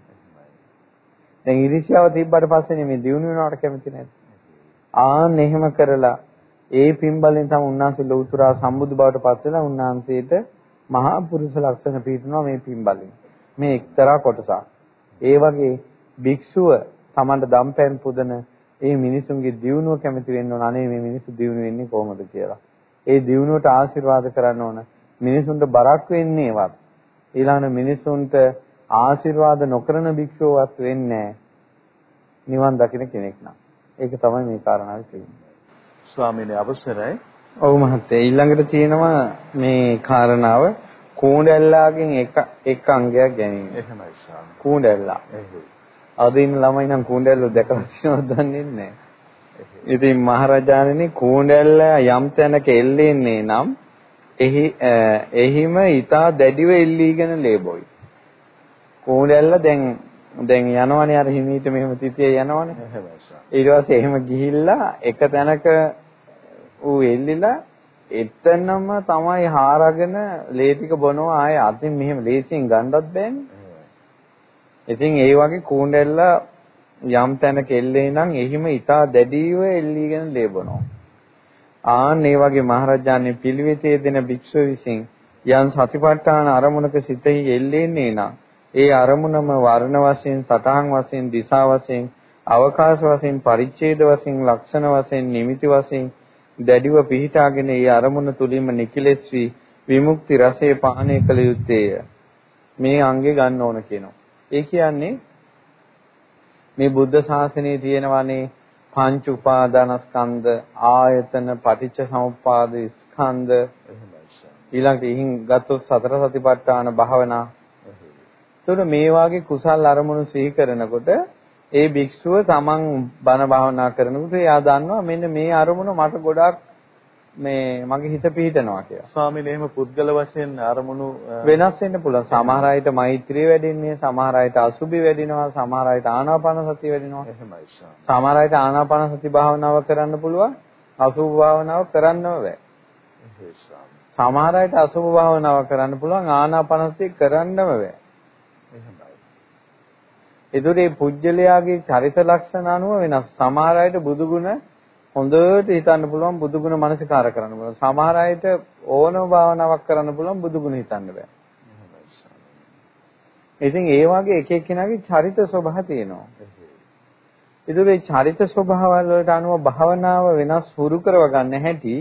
දැන් ඉරිසියාව තිබ්බට පස්සේ මේ දියුණු වෙනවට කැමති නැහැ. ආන් එහෙම කරලා ඒ පින්බලෙන් තම උන්වහන්සේ ලෞතුරා සම්බුදු බවට පත් වෙලා උන්වහන්සේට මහා පුරුෂ ලක්ෂණ පිටිනවා මේ පින්බලෙන්. මේ එක්තරා කොටසක්. ඒ වගේ භික්ෂුව Tamanට දම්පැන් පුදන ඒ මිනිසුන්ගේ දියුණුව කැමති වෙන්න ඕන. අනේ මේ මිනිස්සු දියුණු වෙන්නේ කොහොමද කියලා. ඒ දියුණුවට ආශිර්වාද කරන්න ඕන. මිනිසුන්ට බරක් වෙන්නේවත්. ඊළඟ මිනිසුන්ට ආශිර්වාද නොකරන භික්ෂුවවත් වෙන්නේ නිවන් දකින්න කෙනෙක් නම්. ඒක තමයි මේ කාරණාවේ තියෙන්නේ. ස්වාමීන් අවසරයි. ඔව් මහත්තයා ඊළඟට තියෙනවා මේ කාරණාව කූඩැල්ලාගෙන් එක එක අංගයක් ගැනීම. එහෙමයි ස්වාමී. කූඩැල්ලා. එහෙයි. අද ඉන්න ළමයි නම් කූඩැල්ල දැකලා තියෙනවද දන්නේ නැහැ. ඉතින් මහරජාණනි කූණැල්ල යම් තැනක එල්ලෙන්නේ නම් එහි එහිම ඊතා දැඩිව එල්ලීගෙන ලේබොයි. කූණැල්ල දැන් දැන් යනවනේ අර හිමීට මෙහෙම තිතිය යනවනේ. ඊට පස්සේ එහෙම ගිහිල්ලා එක තැනක ඌ එල්ලිලා එතනම තමයි හාරගෙන ලේ ටික බොනවා ආයේ අතින් මෙහෙම ලේසියෙන් ගන්නවත් බෑනේ. ඉතින් ඒ වගේ කූණැල්ල යම් තැනක එල්ලේ නම් එහිම ඊටා දැඩිව එල්ලීගෙන ලේ බොනවා. ආන් ඒ වගේ මහරජාණන් පිළිවෙතේ දෙන භික්ෂුව විසින් යම් සතිපට්ඨාන අරමුණක සිතෙහි එල්ලෙන්නේ නම් ඒ අරමුණම වර්ණ වශයෙන්, සටහන් වශයෙන්, දිශා වශයෙන්, අවකාශ වශයෙන්, පරිච්ඡේද වශයෙන්, ලක්ෂණ වශයෙන්, නිමිති වශයෙන් දැඩිව පිහිටාගෙන ඒ අරමුණ තුලින්ම නිකිලෙස් වී විමුක්ති රසයේ පානය කළ යුත්තේය. මේ අංගේ ගන්න ඕන කියනවා. ඒ කියන්නේ මේ බුද්ධ ශාසනයේ තියෙනවානේ පංච උපාදානස්කන්ධ ආයතන පටිච්ච සමුප්පාද ස්කන්ධ. ඊළඟට ඉහින් ගත්තොත් සතර සතිපට්ඨාන භාවනා. එතකොට මේ වාගේ කුසල් අරමුණු සිහි කරනකොට ඒ භික්ෂුව තමන් බණ භාවනා කරනකොට එයා දන්නවා මෙන්න මේ අරමුණ මට ගොඩාක් මේ මගේ හිත පිහිටනවා කියලා. ස්වාමීන් එහෙම පුද්ගල වශයෙන් අරමුණු වෙනස් වෙන්න පුළුවන්. සමහර අයට මෛත්‍රිය වැඩින්නේ, සමහර අයට අසුභි වැඩිනවා, සමහර අයට ආනාපාන සතිය වැඩිනවා. එහෙමයි සමහර අයට ආනාපාන සති භාවනාව කරන්න පුළුවන්, අසුභ භාවනාව කරන්නම බෑ. සමහර අයට අසුභ භාවනාව කරන්න පුළුවන්, ආනාපාන සතිය කරන්නම බෑ. ඒතකොට මේ පුජ්‍යලයාගේ චරිත ලක්ෂණ අනුව වෙනස්. සමහර අයට බුදු ගුණ හොඳට හිතන්න පුළුවන් බුදු ගුණ මනසිකාර කරන්න පුළුවන්. සමහර අයට ඕනම භාවනාවක් කරන්න පුළුවන් බුදු ගුණ හිතන්න බෑ. ඉතින් ඒ වගේ එක එක්කෙනාගේ චරිත ස්වභාව තියෙනවා. ඒතකොට මේ චරිත ස්වභාවවල වලට අනුව භාවනාව වෙනස් හුරු කරව ගන්න හැටි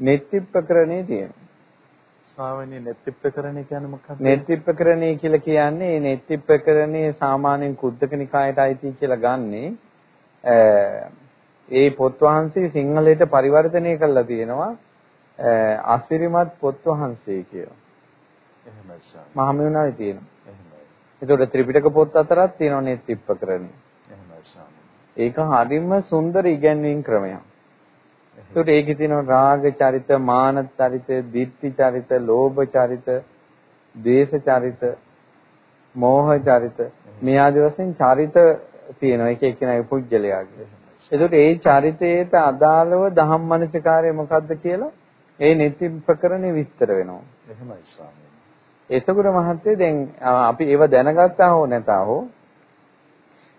නෙත්තිප්පකරණේ තියෙනවා. ස්වාමීනි නෙත්තිප්පකරණේ කියන්නේ මොකක්ද? නෙත්තිප්පකරණේ කියලා කියන්නේ මේ නෙත්තිප්පකරණේ සාමාන්‍යයෙන් කුද්දක නිකායට අයිති කියලා ගන්නේ ඒ පොත් වහන්සේ සිංහලයට පරිවර්තනය කරලා තියෙනවා අසිරිමත් පොත් වහන්සේ කියලා. එහෙමයි සර්. මහමෙවුනාවේ තියෙනවා. එහෙමයි. ඒතකොට ත්‍රිපිටක පොත් අතරත් තියෙනවා නෙත්තිප්පකරණේ. එහෙමයි සර්. ඒක හරිම සුන්දර ඉගැන්වීම් ක්‍රමයක්. ඒකට ඒකේ තියෙනවා රාග චරිත, මාන චරිත, ditthi චරිත, ලෝභ චරිත, ද්වේෂ චරිත, මෝහ චරිත. මේ ආදි වශයෙන් චරිත තියෙනවා එක එක්කෙනාගේ පුජ්‍යලයාගේ. ඒකට ඒ චරිතයට අදාළව ධම්මනචකාරය මොකද්ද කියලා ඒ නිති ප්‍රකරණේ විස්තර වෙනවා. එහෙමයි ස්වාමීනි. එතකොට මහත්තයා දැන් අපි ඒව දැනගත්තා හෝ නැතා හෝ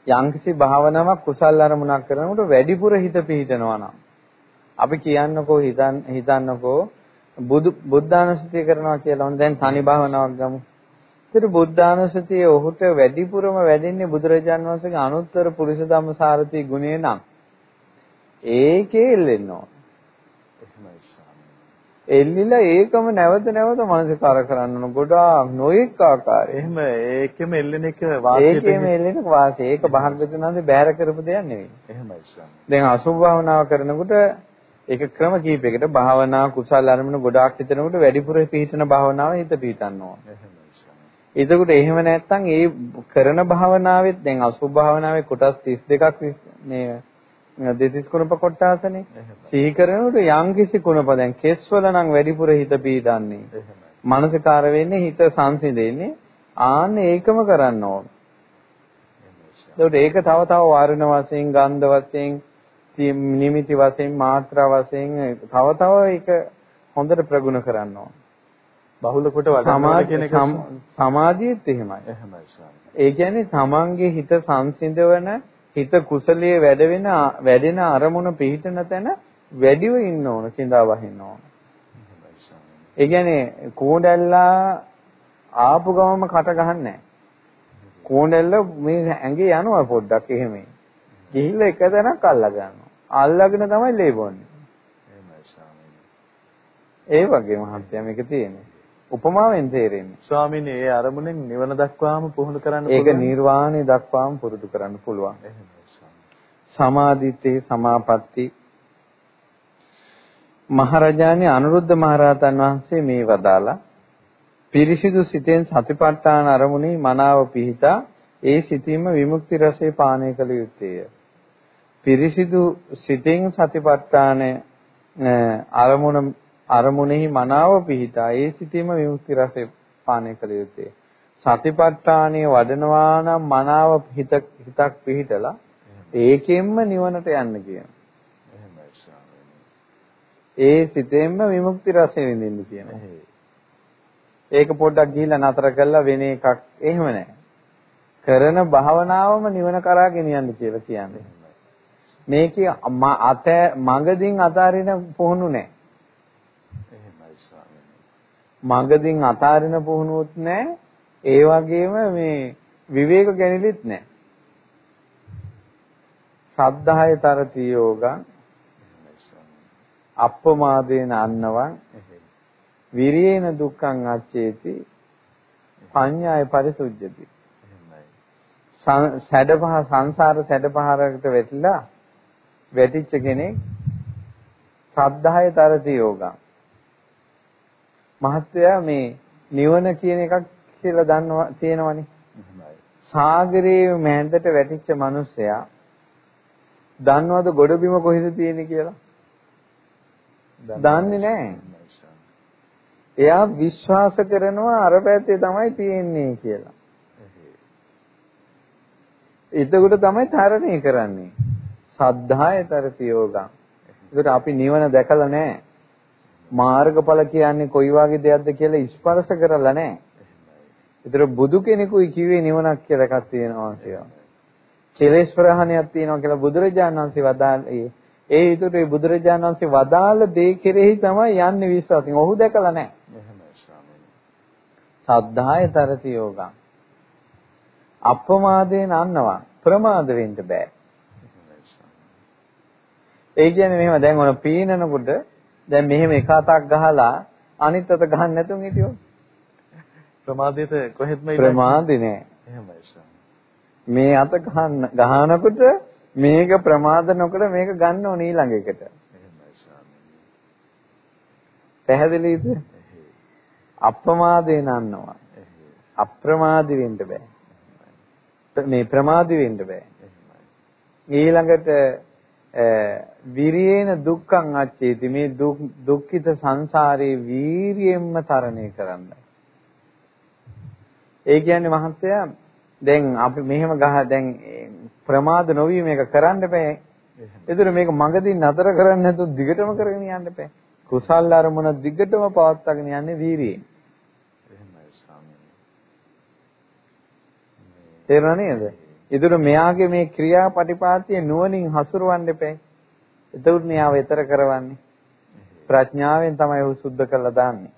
යම්කිසි භාවනාවක් කුසල් අරමුණක් කරනකොට වැඩිපුර හිත පිහිටනවා නම් අපි කියන්නකෝ හිතන් හිතන්නකෝ බුදු බුද්ධානුස්සතිය කරනවා කියලා ඕන දැන් තනි භාවනාවක් ගමු. ඒතර බුද්ධානුස්සතිය ඔහුට වැඩිපුරම වැඩින්නේ බුදුරජාන් වහන්සේගේ අනුත්තර පුරුෂ ධම්මසාරති ගුණේ නම්. ඒකේ එල්ලෙන්න ඕන. එල්ලිලා ඒකම නැවත නැවත මනසකාර කරන්න ඕන. ගොඩාක් නොඑක ආකාරය. එහෙම ඒකෙම එල්ලෙන එක වාසියට ඒකෙම එල්ලෙන වාසිය. ඒක භාග්‍යතුන්වහන්සේ බෑර කරපු දෙයක් නෙවෙයි. එහෙමයි ස්වාමී. දැන් අසුභ භාවනාව කරනකොට ඒක ක්‍රම කීපයකට භාවනා කුසල අරමුණු ගොඩාක් හිතනකොට වැඩිපුර පිහිටන භාවනාව හිත පිහිටන්න ඕන. එතකොට එහෙම නැත්නම් ඒ කරන භාවනාවෙත් දැන් අසුභ භාවනාවේ කොටස් 32ක් මේ දෙතිස් කුණප කොටාසනේ. සිහි කරනකොට යම් කිසි කුණප දැන් කෙස්වල නම් වැඩිපුර හිත පිහිටන්නේ. මනසකාර වෙන්නේ හිත සංසිඳෙන්නේ. ආන්න ඒකම කරන්න ඕන. එතකොට ඒක තව තව වර්ණ වශයෙන් ගන්ධ වශයෙන් නිමිති වශයෙන් මාත්‍රා වශයෙන් තව තව ඒක හොඳට ප්‍රගුණ කරන්න ඕන. බහුල කොට වඩනවා කියන එක සමාධියත් එහෙමයි. එහෙමයි ස්වාමී. ඒ කියන්නේ තමන්ගේ හිත සංසිඳවන හිත කුසලයේ වැඩ වෙන වැඩෙන අරමුණ පිහිටන තැන වැඩිව ඉන්න ඕන, සිඳා වහින්න ඕන. ඒ කියන්නේ කෝඩැල්ලා ආපු ගමම කට ගහන්නේ නැහැ. කෝඩැල්ල මේ ඇඟේ යනවා පොඩ්ඩක් එහෙම. ගිහිල්ලා එක තැනක් අල්ලා ගන්නවා. අල්ලගෙන තමයි ලේ බොන්නේ. එහෙමයි ස්වාමීනි. ඒ වගේ මහත්ය මේක තියෙන්නේ. උපමාවෙන් තේරෙන්නේ. ස්වාමීනි ඒ අරමුණෙන් නිවන දක්වාම පුහුණු කරන්න පුළුවන්. ඒක නිර්වාණය දක්වාම පුරුදු කරන්න පුළුවන්. එහෙමයි ස්වාමීනි. සමාධිතේ සමාපatti මහරජාණන් අනුරුද්ධ මහරහතන් වහන්සේ මේ වදාලා පිරිසිදු සිතෙන් සතිපට්ඨාන අරමුණේ මනාව පිහිටා ඒ සිතීම විමුක්ති රසේ පානය කළ යුත්තේය. පිරිසිදු සිතින් සතිපට්ඨාන අරමුණ අරමුණෙහි මනාව පිහිටා ඒ සිතීම විමුක්ති රසය පානය කළ යුතුය. සතිපට්ඨානිය වඩනවා නම් මනාව හිත හිතක් පිහිටලා ඒකෙන්ම නිවනට යන්න කියනවා. ඒ සිතෙන්ම විමුක්ති රසය විඳින්න කියනවා. ඒක පොඩ්ඩක් ගිහිල්ලා නතර කරලා වෙන එකක් එහෙම නැහැ. කරන භාවනාවම නිවන කරා ගෙනියන්න කියලා කියන්නේ. මේකේ අත මගදින් අතාරින පුහුණු නැහැ. එහෙමයි ස්වාමීනි. මගදින් අතාරින පුහුණුවත් නැහැ. ඒ වගේම මේ විවේක ගැනීමෙත් නැහැ. සද්ධාය තරති යෝගං අප්පමාදේන අන්නවං විරියේන දුක්ඛං අච්චේති පඤ්ඤාය පරිසුද්ධති සැඩපහ සංසාර සැඩපහරකට වැටිලා වැටිච්ච කෙනෙක් සද්ධාය තරති යෝගං මහත්තයා මේ නිවන කියන එකක් කියලා දන්නවා තියෙනවනේ සාගරයේ මෑන්දට වැටිච්ච මිනිසයා දන්නවද ගොඩබිම කොහෙද තියෙන්නේ කියලා දන්නේ නැහැ. එයා විශ්වාස කරනවා අර පැත්තේ තමයි තියෙන්නේ කියලා. එතකොට තමයි තරණය කරන්නේ. සද්ධායතරති යෝගං. ඒකට අපි නිවන දැකලා නැහැ. මාර්ගඵල කියන්නේ කොයි වගේ දෙයක්ද කියලා ස්පර්ශ කරලා නැහැ. ඒතර බුදු කෙනෙකුයි කිව්වේ නිවනක් කියලා එකක් තියෙනවා කියලා. කෙලෙස් ප්‍රහාණයක් තියෙනවා කියලා බුදුරජාණන් වහන්සේ වදාළේ ඒ විදිහට බුදුරජාණන් වහන්සේ වදාළ දේ කෙරෙහි තමයි යන්නේ විශ්වාසයෙන්. ඔහු දැකලා නැහැ. සද්ධාය තරති යෝගං. අප්‍රමාදයෙන් අන්නවා. ප්‍රමාද වෙන්න බෑ. ඒ කියන්නේ මෙහෙම දැන් ඔන පීනනකොට දැන් මෙහෙම එක අතක් ගහලා අනිත් අත ගහන්න නැතුන් හිටියොත් ප්‍රමාදයට කොහෙත්ම ප්‍රමාදේ නෑ. එහෙමයි මේ අත ගහන ගහනකොට මේක ප්‍රමාද නොකර මේක ගන්න ඕන ඊළඟ එකට. පැහැදිලිද? අප්‍රමාදේ නන්නවා. අප්‍රමාදි වෙන්න බෑ. මේ ප්‍රමාදි වෙන්න බෑ. ඊළඟට විරියේන දුක්ඛං අච්චේති මේ දුක්ඛිත සංසාරේ වීරියෙන්ම තරණය කරන්න. ඒ කියන්නේ මහත්තයා දැන් අපි මෙහෙම ගහ දැන් ප්‍රමාද නොවි මේක කරන්න බෑ. ඒතර මේක මඟදී නතර කරන්න නැතුව දිගටම කරගෙන යන්න බෑ. කුසල් අරමුණ දිගටම පවත්වාගෙන යන්නේ වීරියෙන්. එහෙමයි ස්වාමීනි. තේරුණා නේද? ඒතර මෙයාගේ මේ ක්‍රියාපටිපාටිය නුවණින් හසුරවන්න එපා. එතකොට මෙයාව ඊතර කරවන්නේ. ප්‍රඥාවෙන් තමයි ਉਹ සුද්ධ කරලා දාන්නේ.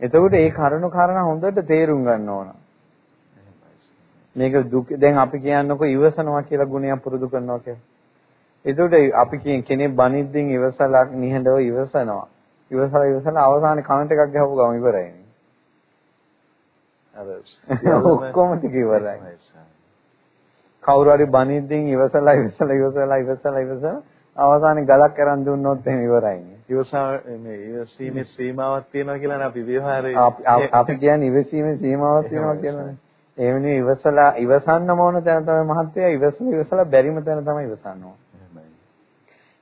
එතකොට ඒ කරුණු කාරණා හොඳට තේරුම් ගන්න ඕන. මේක දුක දැන් අපි කියන්නකො ඉවසනවා කියලා ගුණයක් පුරුදු කරනවා කියලා. එතකොට අපි කියන කෙනෙක් බනිද්දින් ඉවසලා නිහඬව ඉවසනවා. ඉවසලා ඉවසලා අවසානයේ කමෙන්ට් එකක් ගහපු ගමන් ඉවරයි. අර ඔක්කොම ටික ඉවරයි. කවුරු හරි බනිද්දින් ඉවසලා ඉවසලා ඉවසලා ඉවසලා ඉවසලා අවසානයේ ගලක් අරන් දුන්නොත් එහෙම ඉවරයි. ඉවසා මේ ඉවසීමේ සීමාවක් තියෙනවා කියලානේ අපි ව්‍යවහාරයේ අපි කියන්නේ ඉවසීමේ සීමාවක් තියෙනවා කියලානේ. එවැනි ඉවසලා ඉවසන්න ඕන තැන තමයි මහත්තයා ඉවසලා ඉවසලා බැරිම තැන තමයි ඉවසන්න ඕන.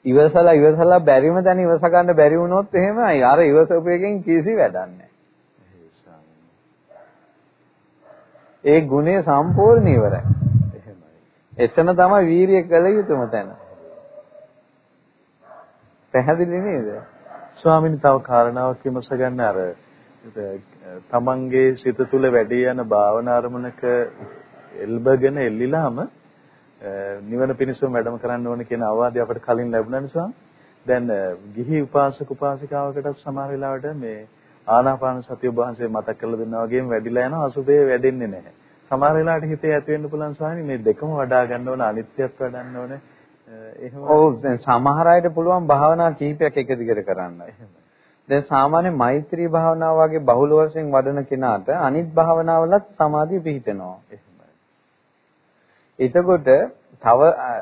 ඉවසලා ඉවසලා බැරිම තැන ඉවස ගන්න බැරි වුණොත් එහෙමයි අර ඉවසපු එකෙන් කිසි වැඩක් නැහැ. ඒ ගුණය සම්පූර්ණ ඉවරයි. එතන තමයි වීරිය කළ යුතුම තැන. පැහැදිලි නේද? ස්වාමීනි තව කාරණාවක් විමස ගන්න අර තමන්ගේ සිත තුළ වැඩි යන භාවනා අරමුණක එල්බගෙන එල්ලිලාම නිවන පිණිසම වැඩම කරන්න ඕන කියන අවවාදය අපිට කලින් ලැබුණා නිසා දැන් ගිහි උපාසක උපාසිකාවකටත් සමහර වෙලාවට මේ ආනාපාන සතිය වහන්සේ මතක් කරලා දුන්නා වගේම වැඩිලා යනවා අසුබේ වැඩෙන්නේ නැහැ. සමහර වෙලාවට හිතේ ඇති වෙන්න පුළුවන් ස්වාමී මේ දෙකම වඩා ගන්න ඕන අනිත්‍යත් වඩන්න ඕනේ. එහෙම ඔව් දැන් සමහර අයට පුළුවන් භාවනා කීපයක් එක දිගට කරන්න. දැන් සාමාන්‍ය මෛත්‍රී භාවනාව වගේ බහුල වශයෙන් වඩන කෙනාට අනිත් භාවනාවලත් සමාධිය පිහිටනවා. එතකොට තව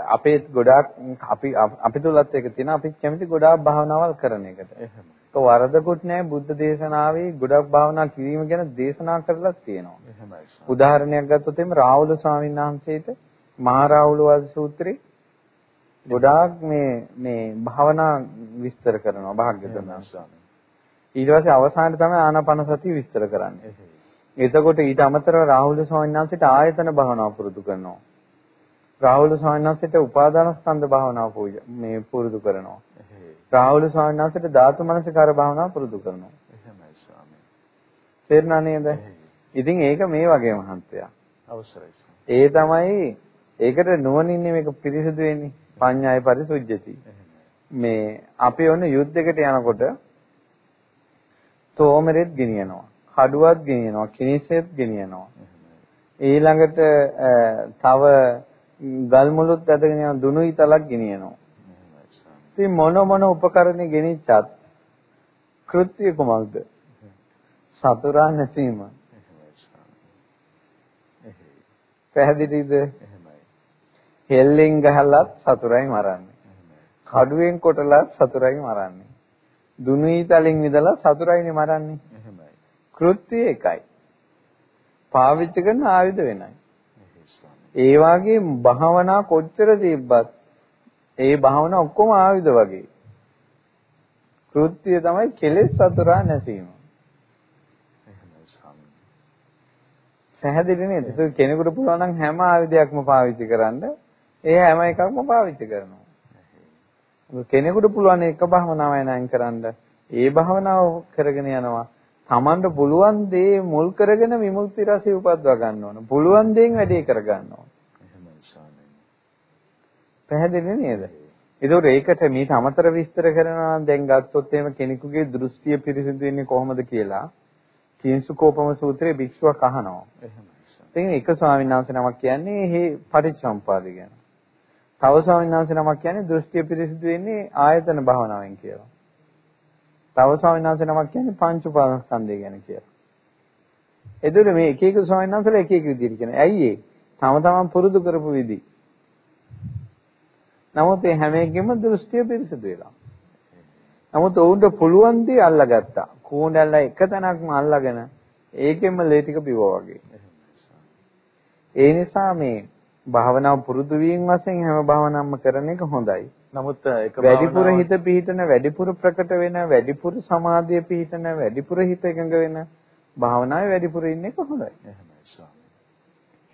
අපේ ගොඩාක් අපි අපි තුලත් එක තියෙන අපි කැමති ගොඩාක් භාවනාවල් කරන එකට. එහෙමයි. ඒක වරදකුත් නෑ බුද්ධ දේශනාවේ ගොඩක් භාවනා කිරීම ගැන දේශනා කරලා තියෙනවා. එහෙමයි. උදාහරණයක් ගත්තොත් එimhe රාහුල ස්වාමීන් වහන්සේට මහරාහුලවාද සූත්‍රේ ගොඩාක් මේ මේ භාවනා විස්තර කරනවා භාග්‍යවතුන් ස්වාමීන්. ඊට පස්සේ අවසානයේ තමයි ආනාපාන සතිය විස්තර කරන්නේ. එතකොට ඊට අමතරව රාහුල ස්වාමීන් වහන්සේට ආයතන භාවනාව පුරුදු කරනවා. රාහුල ස්වාමීන් වහන්සේට උපාදාන ස්කන්ධ භාවනාව මේ පුරුදු කරනවා. රාහුල ස්වාමීන් වහන්සේට ධාතු මනසිකාර භාවනාව පුරුදු කරනවා. එහෙමයි ස්වාමී. තේරුණා නේද? ඉතින් ඒක මේ වගේ මහන්තයක්. අවසරයි. ඒ තමයි ඒකට නුවණින්නේ මේක පිරිසිදු වෙන්නේ. පඤ්ඤාය පරිසුජ්ජති. මේ අපි ඔන්න යුද්ධයකට යනකොට තෝමරෙත් ගෙනියනවා. කඩුවක් ගෙනියනවා. කිනිසෙත් ගෙනියනවා. ඊළඟට තව ගල් මුලුත් ඇදගෙන යන දුනුයි තලක් ගෙනියනවා. ඉතින් මොන මොන උපකරණ ගෙනිච්චත් කෘත්‍ය කුමක්ද? සතුරා නැසීම. පැහැදිලිද? හෙල්ලෙන් ගහලත් සතුරයි මරන්නේ. කඩුවෙන් කොටලත් සතුරයි මරන්නේ. දුනුයි තලින් විදලා සතුරයිනේ මරන්නේ. එහෙමයි. කෘත්‍ය එකයි. පාවිච්චි කරන ආයුධ වෙනයි. ඒ වගේ භාවනා කොච්චර තිබ්බත් ඒ භාවනා ඔක්කොම ආයුධ වගේ. කෘත්‍ය තමයි කෙලෙස් සතුරා නැසීම. පැහැදිලි නේද? ඒක කෙනෙකුට පුළුවන් නම් හැම ආයුධයක්ම පාවිච්චි කරන්න. ඒ හැම එකක්ම පාවිච්චි කරනවා. කෙනෙකුට පුළුවන් එක භාවනාවයි නයින් කරන්න. ඒ භාවනාව කරගෙන යනවා. Tamanට පුළුවන් දේ මුල් කරගෙන විමුක්ති රසය උපදවා ගන්න ඕන. පුළුවන් දේෙන් වැඩේ කර ගන්න ඕන. පැහැදිලි නේද? ඒකෝට ඒකට මීට අමතර විස්තර කරනවා දැන් ගත්තොත් එහෙම කෙනෙකුගේ දෘෂ්ටිය පිරිසිදු වෙන්නේ කොහොමද කියලා කිංසුකෝපම සූත්‍රයේ භික්ෂුවක් අහනවා. එහෙමයි. ඉතින් එක ස්වාමීන් වහන්සේ නමක් කියන්නේ හේ පටිච්චසම්පාදේ ගැන. තව ස්වාමීන් වහන්සේ නමක් කියන්නේ දෘෂ්ටිය පිරිසිදු වෙන්නේ ආයතන භාවනාවෙන් කියලා. තව ස්වාමීන් වහන්සේ නමක් කියන්නේ පංච උපාදානස්කන්ධය ගැන කියලා. එතකොට මේ එක එක ස්වාමීන් වහන්සේලා එක එක විදිහට කියනවා. ඇයි ඒ? තම තමන් පුරුදු කරපු විදි. නමුත් මේ හැම එකෙම දෘෂ්ටිය පිරිසිදු වෙලා. නමුත් ඔවුන්ට පුළුවන් දේ අල්ලගත්තා. කූණැල්ල එක තැනක්ම අල්ලගෙන ඒකෙන්ම ලේ ටික පිවුවා වගේ. ඒ නිසා මේ භාවනාව පුරුදු වීම වශයෙන් හැම භාවනාවක්ම කරන එක හොඳයි. නමුත් ඒක වැඩිපුර හිත පිහිටන වැඩිපුර ප්‍රකට වෙන වැඩිපුර සමාධිය පිහිටන වැඩිපුර හිත එකඟ වෙන භාවනාවේ වැඩිපුර ඉන්න එක හොඳයි.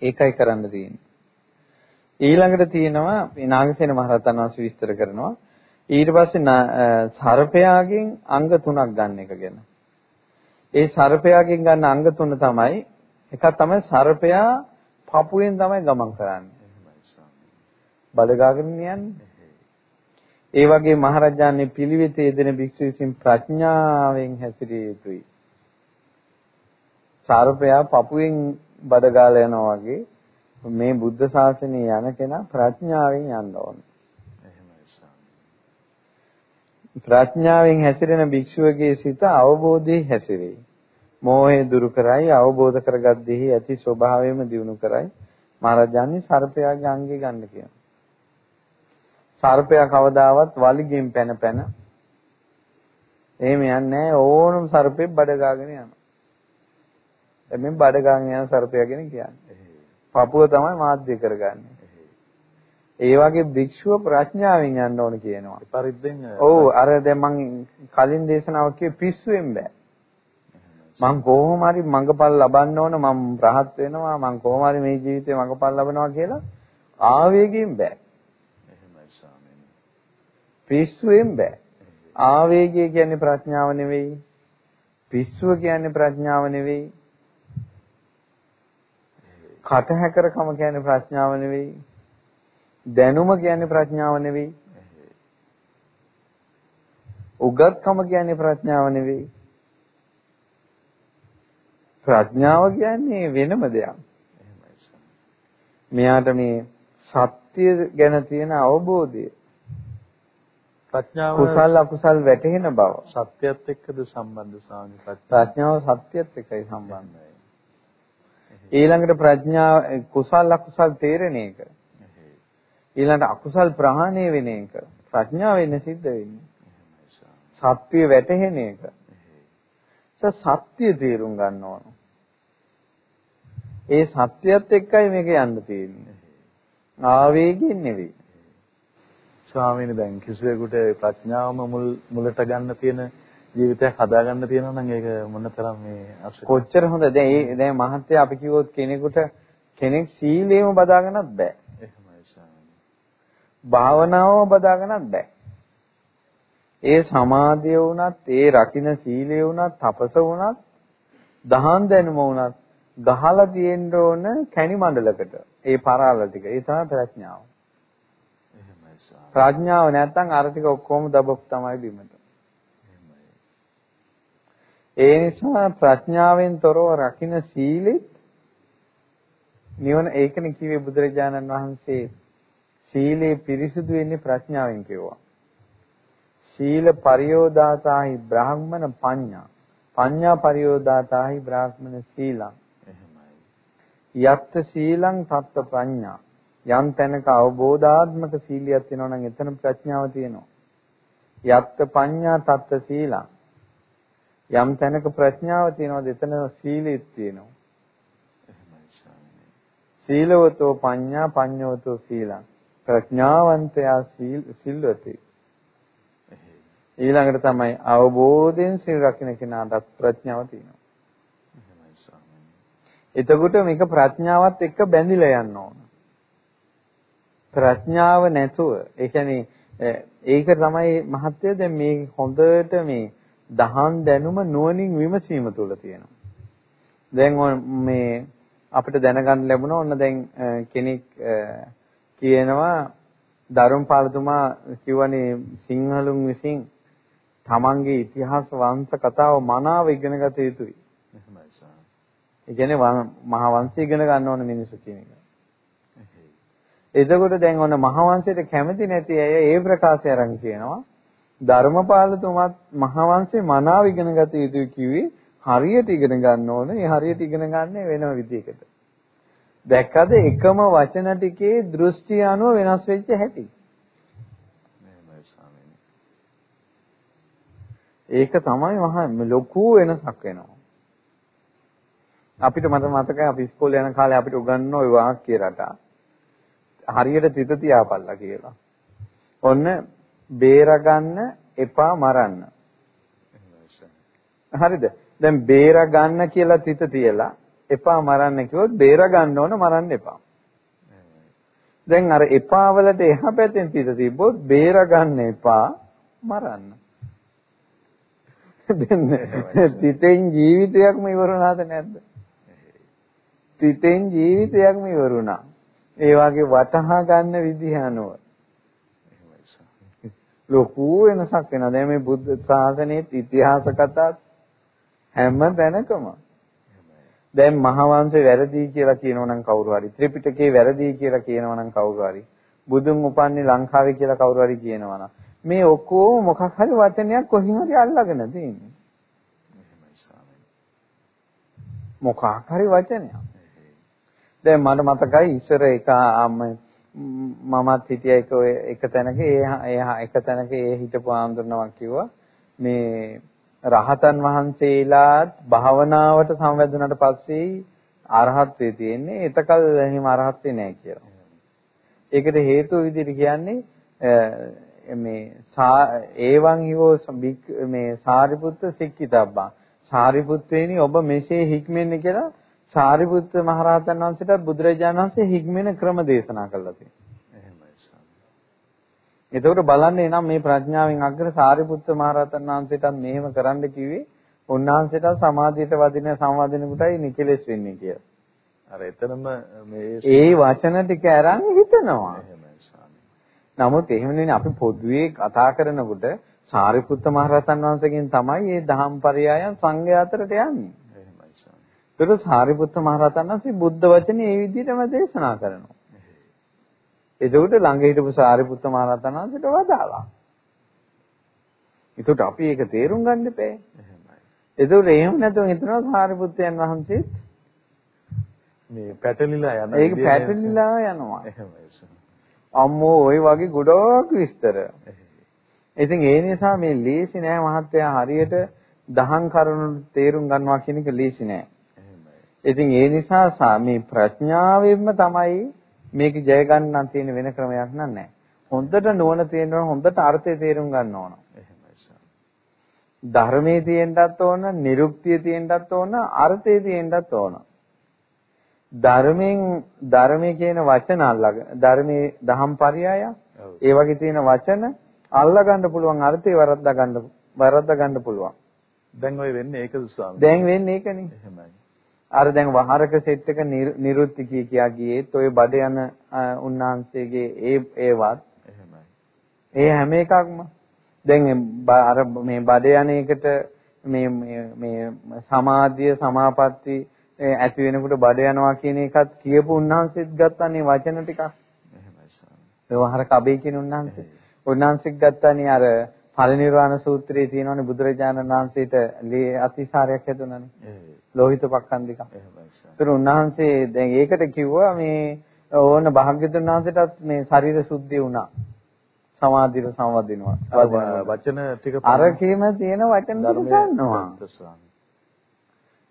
ඒකයි කරන්න තියෙන්නේ. ඊළඟට තියෙනවා මේ නාගසේන මහරහතන් වහන්සේ විස්තර කරනවා ඊට පස්සේ සර්පයාගෙන් අංග තුනක් ගන්න එක ගැන. ඒ සර්පයාගෙන් ගන්න අංග තුන තමයි එකක් තමයි සර්පයා පපුවෙන් තමයි ගමන් කරන්නේ. බඩගාගෙන යන්නේ. ඒ වගේ මහරජාණන් පිළිවෙතේ යෙදෙන භික්ෂු විසින් ප්‍රඥාවෙන් හැසිරිය යුතුයි. සර්පයා පපුවෙන් බඩගාලා යනවා වගේ මේ බුද්ධ ශාසනයේ යන කෙනා ප්‍රඥාවෙන් යන්න ඕනේ. ප්‍රඥාවෙන් හැසිරෙන භික්ෂුවගේ සිත අවබෝධයේ හැසිරෙයි. මෝහය දුරු කරයි අවබෝධ කරගත් දෙහි ඇති ස්වභාවයම දිනු කරයි. මහරජාණන් සර්පයාගේ අංගේ ගන්න කියනවා. සර්පයා කවදාවත් වලිගෙන් පැන පැන එහෙම යන්නේ ඕනම සර්පෙක් බඩ ගාගෙන යනවා. එමෙන් බඩ ගාගෙන යන සර්පයා කියන්නේ. පපුව තමයි මාධ්‍ය කරගන්නේ. ඒ වගේ භික්ෂුව ප්‍රඥාවෙන් යන්න ඕන කියනවා. පරිද්දෙන් ඔව් අර දැන් මං කලින් දේශනාවක් කිව්වේ පිස්සුවෙන් බෑ. මං කොහොම හරි මඟපල් ලබන්න ඕන මං රහත් වෙනවා මං කොහොම හරි මේ ජීවිතේ මඟපල් ලබනවා කියලා ආවේගයෙන් බෑ. එහෙමයි ස්වාමීනි. පිස්සුවෙන් බෑ. ආවේගය කියන්නේ ප්‍රඥාව නෙවෙයි. පිස්සුව කියන්නේ ප්‍රඥාව නෙවෙයි. කටහැකරකම කියන්නේ ප්‍රඥාව නෙවෙයි. දැනුම කියන්නේ ප්‍රඥාව නෙවෙයි. උගත්කම කියන්නේ ප්‍රඥාව නෙවෙයි. ප්‍රඥාව කියන්නේ වෙනම දෙයක්. මෙයාට මේ සත්‍ය ගැන තියෙන අවබෝධය ප්‍රඥාව කුසල අකුසල් වැටහෙන බව සත්‍යයත් එක්කද සම්බන්ධ ස්වාමී ප්‍රඥාව සත්‍යයත් එක්කයි සම්බන්ධයි. ඊළඟට ප්‍රඥාව කුසල අකුසල් තේරෙන එක. ඊළඟට අකුසල් ප්‍රහාණය වෙන එක ප්‍රඥාවෙන් සිද්ධ වෙන්නේ. සත්‍ය වැටහෙන එක. සත්‍ය තේරුම් ගන්න ඕන. ඒ සත්‍යයත් එක්කයි මේක යන්න තියෙන්නේ. ආවේගයෙන් නෙවෙයි. ස්වාමීනි දැන් කිසිවෙකුට ප්‍රඥාවම මුල් මුලට ගන්න තියෙන ජීවිතයක් හදාගන්න තියෙනවා නම් ඒක මොනතරම් මේ කොච්චර හොඳ දැන් දැන් මහත්තයා අපි කිව්වොත් කෙනෙකුට කෙනෙක් සීලේම බදාගන්නත් බෑ. එහෙමයි ස්වාමීනි. භාවනාවම බදාගන්නත් බෑ. ඒ සමාධිය වුණත්, ඒ රකින්න සීලය වුණත්, තපස වුණත්, දහන් දැනුම වුණත් ගහලා තියෙන්න ඕන කැණි මණ්ඩලකට. ඒ පරාල ටික. ඒ තමයි ප්‍රඥාව. ප්‍රඥාව නැත්තම් අර ටික ඔක්කොම දබප් තමයි බිමට. ඒ නිසා ප්‍රඥාවෙන් තොරව රකින්න සීලෙත් නිවන ඒකනේ කිව්වේ බුදුරජාණන් වහන්සේ සීලේ පිරිසුදු වෙන්නේ ප්‍රඥාවෙන් කිව්වා. සීල පරියෝදාතාහි බ්‍රාහ්මණ පඤ්ඤා. පඤ්ඤා පරියෝදාතාහි බ්‍රාහ්මණ සීලං. එහෙමයි. යත්ත සීලං තත්ත ප්‍රඥා. යම් තැනක අවබෝධාත්මක සීලියක් තියෙනවා නම් එතන ප්‍රඥාව තියෙනවා. යත්ත පඤ්ඤා තත්ත සීලං. යම් තැනක ප්‍රඥාව තියෙනවද එතන සීලෙත් තියෙනවා. එහෙමයි ස්වාමීනි. සීලවතෝ පඤ්ඤා පඤ්ඤවතෝ සීලං. ප්‍රඥාවන්තයා සීල් සිල්වතේ. ඊළඟට තමයි අවබෝධයෙන් සිල් රකින්න කෙනාට ප්‍රඥාව තියෙනවා. එහෙමයි ස්වාමීනි. එතකොට මේක ප්‍රඥාවත් එක්ක බැඳිලා යන්න ඕන. ප්‍රඥාව නැතුව ඒ කියන්නේ ඒක තමයි මහත්ය දැන් මේ හොඳට මේ දහම් දැනුම නුවණින් විමසීම තුළ තියෙනවා. දැන් මේ අපිට දැනගන්න ලැබුණා ඔන්න දැන් කෙනෙක් කියනවා ධර්මපාලතුමා කියවනේ සිංහලුන් විසින් තමන්ගේ ඉතිහාස වංශ කතාව මනාව ඉගෙන ගත යුතුයි. එහෙමයි සාර. ඒ කියන්නේ මහා වංශය ඉගෙන ගන්න ඕන මිනිස්සු කියන එක. එතකොට දැන් ඔන්න මහා වංශයට කැමති නැති අය ඒ ප්‍රකාශය අරන් කියනවා ධර්මපාලතුමත් මහා වංශේ මනාව ඉගෙන ගත යුතුයි කිව්වේ හරියට ඉගෙන ගන්න ඕන. ඒ හරියට ඉගෙන ගන්න වෙනම විදිහකට. දැක්කද එකම වචන ටිකේ දෘෂ්ටි අනුව වෙනස් වෙච්ච හැටි. ඒක තමයි මහා ලොකු වෙනසක් වෙනවා. අපිට මට මතකයි අපි ඉස්කෝලේ යන කාලේ අපිට උගන්වන ওই වාක්‍ය රටා. හරියට තිත තියාපල්ලා කියලා. ඔන්න බේරගන්න එපා මරන්න. හරිද? දැන් බේරගන්න කියලා තිත තියලා එපා මරන්න කිව්වොත් බේරගන්න ඕන මරන්න එපා. දැන් අර එපා වලට එහා පැත්තෙන් තිත තිබ්බොත් බේරගන්න එපා මරන්න. දෙන්න තිතෙන් ජීවිතයක්ම ඉවරුණාද නැද්ද? තිතෙන් ජීවිතයක්ම ඉවරුණා. ඒ වගේ වටහා ගන්න විදිහ අනුව ලොකු වෙනසක් වෙනවා. දැන් මේ බුද්ධ ශාසනයේ ඉතිහාස කතා හැම තැනකම දැන් මහවංශේ වැරදි කියලා කියනවා නම් කවුරු හරි ත්‍රිපිටකේ වැරදි කියලා කියනවා නම් කවුරු හරි බුදුන් උපන්නේ ලංකාවේ කියලා කවුරු හරි කියනවා නම් මේ ඔක්කොම මොකක් හරි වචනයක් කොහින් හරි අල්ලගෙන තියෙන්නේ. මොකක් හරි වචනයක්. දැන් මට මතකයි ඉස්සර එක මමත් හිටිය එක එක තැනක ඒ එක තැනක ඒ හිටපු ආන්දරණවක් කිව්වා මේ රහතන් වහන්සේලාත් භාවනාවට සම්වැදුනට පස්සේ අරහත්ත්වේ තියෙන්නේ එතකල් එහෙම අරහත්ත්වේ නැහැ කියලා. ඒකට හේතුව විදිහට කියන්නේ මේ ඒවං හිවෝ මේ සාරිපුත්ත සික්කිතබ්බා සාරිපුත්තේනි ඔබ මෙසේ හික්මෙන්නේ කියලා සාරිපුත්ත මහරහතන් වහන්සේට බුදුරජාණන් වහන්සේ හික්මෙන ක්‍රම දේශනා කළා තියෙනවා. එහෙමයි ස්වාමී. එතකොට බලන්න එනම් මේ ප්‍රඥාවෙන් අග්‍ර සාරිපුත්ත මහරහතන් වහන්සේටත් මෙහෙම කරන්න කිව්වේ උන්වහන්සේට සමාධියට වදින සංවාදින කොටයි නිකලෙස් වෙන්නේ කියලා. අර එතනම මේ ඒ වචන ටික අරන් හිතනවා. නමුත් එහෙම නෙවෙයි අපි පොදුවේ කතා කරනකොට සාරිපුත්ත මහරහතන් වහන්සේගෙන් තමයි මේ දහම් පරයයන් සංඝයා අතරට යන්නේ. ඒක සාරිපුත්ත මහරහතන් වහන්සේ බුද්ධ වචනේ මේ විදිහටම දේශනා කරනවා. එතකොට ළඟ හිටපු සාරිපුත්ත මහරහතන් වහන්සේට වදාලා. ඒකට අපි ඒක තේරුම් ගන්න. එහෙමයි. එතකොට එහෙම නැතුව හිතනවා සාරිපුත්තයන් වහන්සේත් මේ පැටලිලා යන ඒක පැටලිලා යනවා. එහෙමයි. අම්මෝ ওই වගේ ගොඩක් විස්තර. ඉතින් ඒ නිසා මේ ලීසි නෑ මහත්තයා හරියට දහම් කරුණු තේරුම් ගන්නවා කියන එක ලීසි නෑ. ඉතින් ඒ නිසා මේ ප්‍රඥාවෙන්ම තමයි මේක ජය ගන්න තියෙන වෙන ක්‍රමයක් නැහැ. හොඳට නුවණ තියෙනවා හොඳට අර්ථය තේරුම් ගන්න ඕන. ධර්මයේ තියෙන්නත් ඕන, නිරුක්තිය තියෙන්නත් ඕන, අර්ථය තියෙන්නත් ඕන. ධර්මයෙන් ධර්මයේ කියන වචන අල්ලගෙන ධර්මයේ දහම් පරයය ඒ වගේ තියෙන වචන අල්ලා ගන්න පුළුවන් අර්ථය වරද්දා ගන්න වරද්දා ගන්න පුළුවන්. දැන් ඔය වෙන්නේ ඒකද ස්වාමී? දැන් වෙන්නේ ඒකනේ. එහෙමයි. අර දැන් වහරක සෙට් එක නිරුත්ති කිය කියා ගියේත් ඔය බඩ යන උන්නාන්සේගේ ඒ ඒවත් එහෙමයි. ඒ හැම එකක්ම දැන් අර මේ බඩ යන එකට මේ මේ සමාධිය සමාපatti ඇති වෙනකොට බඩ යනවා කියන එකත් කියපු උන්වහන්සේත් ගත්තානේ වචන ටිකක්. එහෙමයි ස්වාමී. වහර කබේ කියන උන්වහන්සේ. උන්වහන්සේත් ගත්තානේ අර පරිනිර්වාණ සූත්‍රයේ තියෙනවනේ බුදුරජාණන් වහන්සේට අතිසාරයක් හැදුණානේ. ලෝහිත පක්ඛන්දික. ඒතර උන්වහන්සේ දැන් ඒකට කිව්වා මේ ඕන භාග්‍යතුන් වහන්සේටත් මේ ශරීර සුද්ධිය වුණා. සමාධියට සමවදිනවා. වචන ටික අර කීම තියෙන වචන ටික ගන්නවා.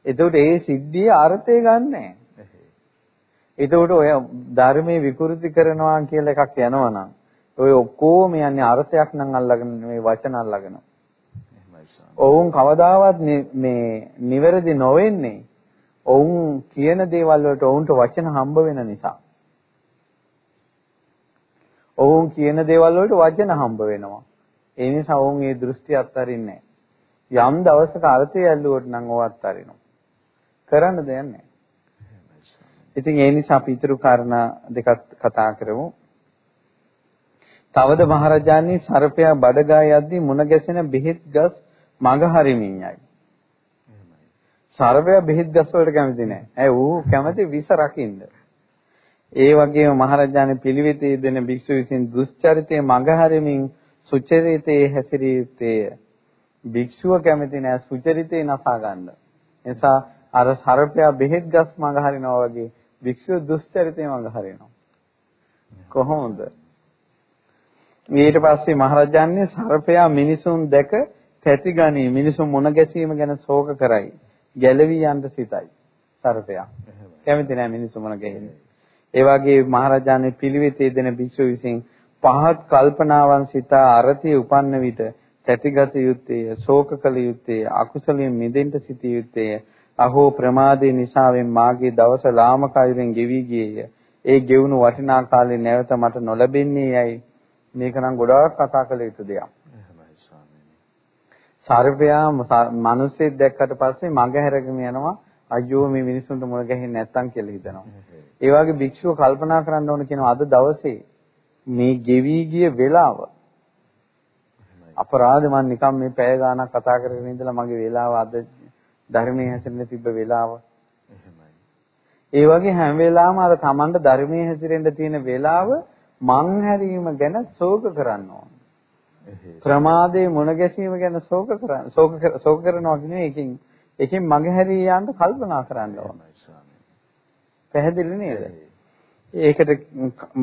එතකොට ඒ සිද්ධියේ අර්ථය ගන්නෑ. එතකොට ඔය ධර්මයේ විකෘති කරනවා කියලා එකක් යනවනම් ඔය ඔක්කොම යන්නේ අර්ථයක් නම් අල්ලගෙන මේ වචන අල්ලගෙන. ඔවුන් කවදාවත් මේ නිවැරදි නොවෙන්නේ ඔවුන් කියන දේවල් වලට ඔවුන්ට වචන හම්බ වෙන නිසා. ඔවුන් කියන දේවල් වලට වචන හම්බ වෙනවා. ඒ නිසා ඔවුන් මේ දෘෂ්ටි අත්හරින්නේ යම් දවසක අර්ථය ඇල්ලුවොත් නම් ඕව අත්හරිනවා. කරන්න දෙයක් නැහැ. ඉතින් ඒ නිසා අපි ඊතුරු කාරණා දෙකක් කතා කරමු. තවද මහරජාණන් සර්පයා බඩගා යද්දී මුණ ගැසෙන බෙහෙත් ගස් මඟ හරිමින් යයි. සර්පයා බෙහෙත් ගස් වලට කැමති නැහැ. ඇයි ඌ කැමති විස රකින්න. ඒ වගේම මහරජාණන් පිළිවෙතේ දෙන භික්ෂු විසින් දුස්චරිතයේ මඟහරමින් සුචරිතයේ හැසිරිය යුත්තේය. භික්ෂුව කැමති නෑ සුචරිතේ නසා ගන්න. එනිසා අර සර්පයා බෙහෙත් ගස් මඟහරිනවා වගේ භික්ෂුව දුස්චරිතේ මඟහරිනවා. කොහොමද? ඊට පස්සේ මහරජාණන් සර්පයා මිනිසුන් දැක තැතිගනී මිනිසුන් මුණ ගැසීම ගැන ශෝක කරයි. ගැලවී යන්න සිතයි. සර්පයා. කැමති නෑ මිනිසුන් මුණ ගැහෙන්නේ. ඒ වගේ මහරජාණන් පිළිවෙතේ දෙන භික්ෂුව විසින් පහත් කල්පනාවන් සිතා අරතිය උපන්න විට තැතිගත යුත්තේ ශෝක කළ යුත්තේ අකුසලයෙන් මිදෙන්න සිටිය යුත්තේ අහෝ ප්‍රමාදේ නිසාවෙන් මාගේ දවස ලාමක අයුරෙන් ගෙවි ගියේය ඒ ගෙවුණු වටිනා කාලේ නැවත මට නොලැබෙන්නේ යයි මේක නම් ගොඩාක් කතා කළ යුතු දෙයක්. එහෙමයි ස්වාමීනි. සර්වයා මිනිස්සෙක් දැක්කට පස්සේ මග හැරගෙන යනවා. අයියෝ මේ මිනිස්සුන්ට මුණ ගැහෙන්නේ නැත්තම් කියලා හිතනවා. ඒ වගේ භික්ෂුව කල්පනා කරන්න ඕන කියනවා අද දවසේ. මේ ගෙවි ගිය වෙලාව. අපරාධ මම නිකන් මේ පැය ගාණක් කතා කරගෙන ඉඳලා මගේ වෙලාව අද ධර්මයේ හැසිරෙන්න තිබ්බ වෙලාව. ඒ වගේ හැම වෙලාවම අර Tamanට ධර්මයේ හැසිරෙන්න තියෙන වෙලාව මං හැරීම ගැන ශෝක කරන්න ඕන. ප්‍රමාදයේ මුණ ගැසීම ගැන ශෝක කරන ශෝක ශෝක කරනවා කියන්නේ ඒකෙන් ඒකෙන් මගහැරී යන්න කල්පනා කරන්න ඕනයි ස්වාමී. පැහැදිලි නේද? ඒකට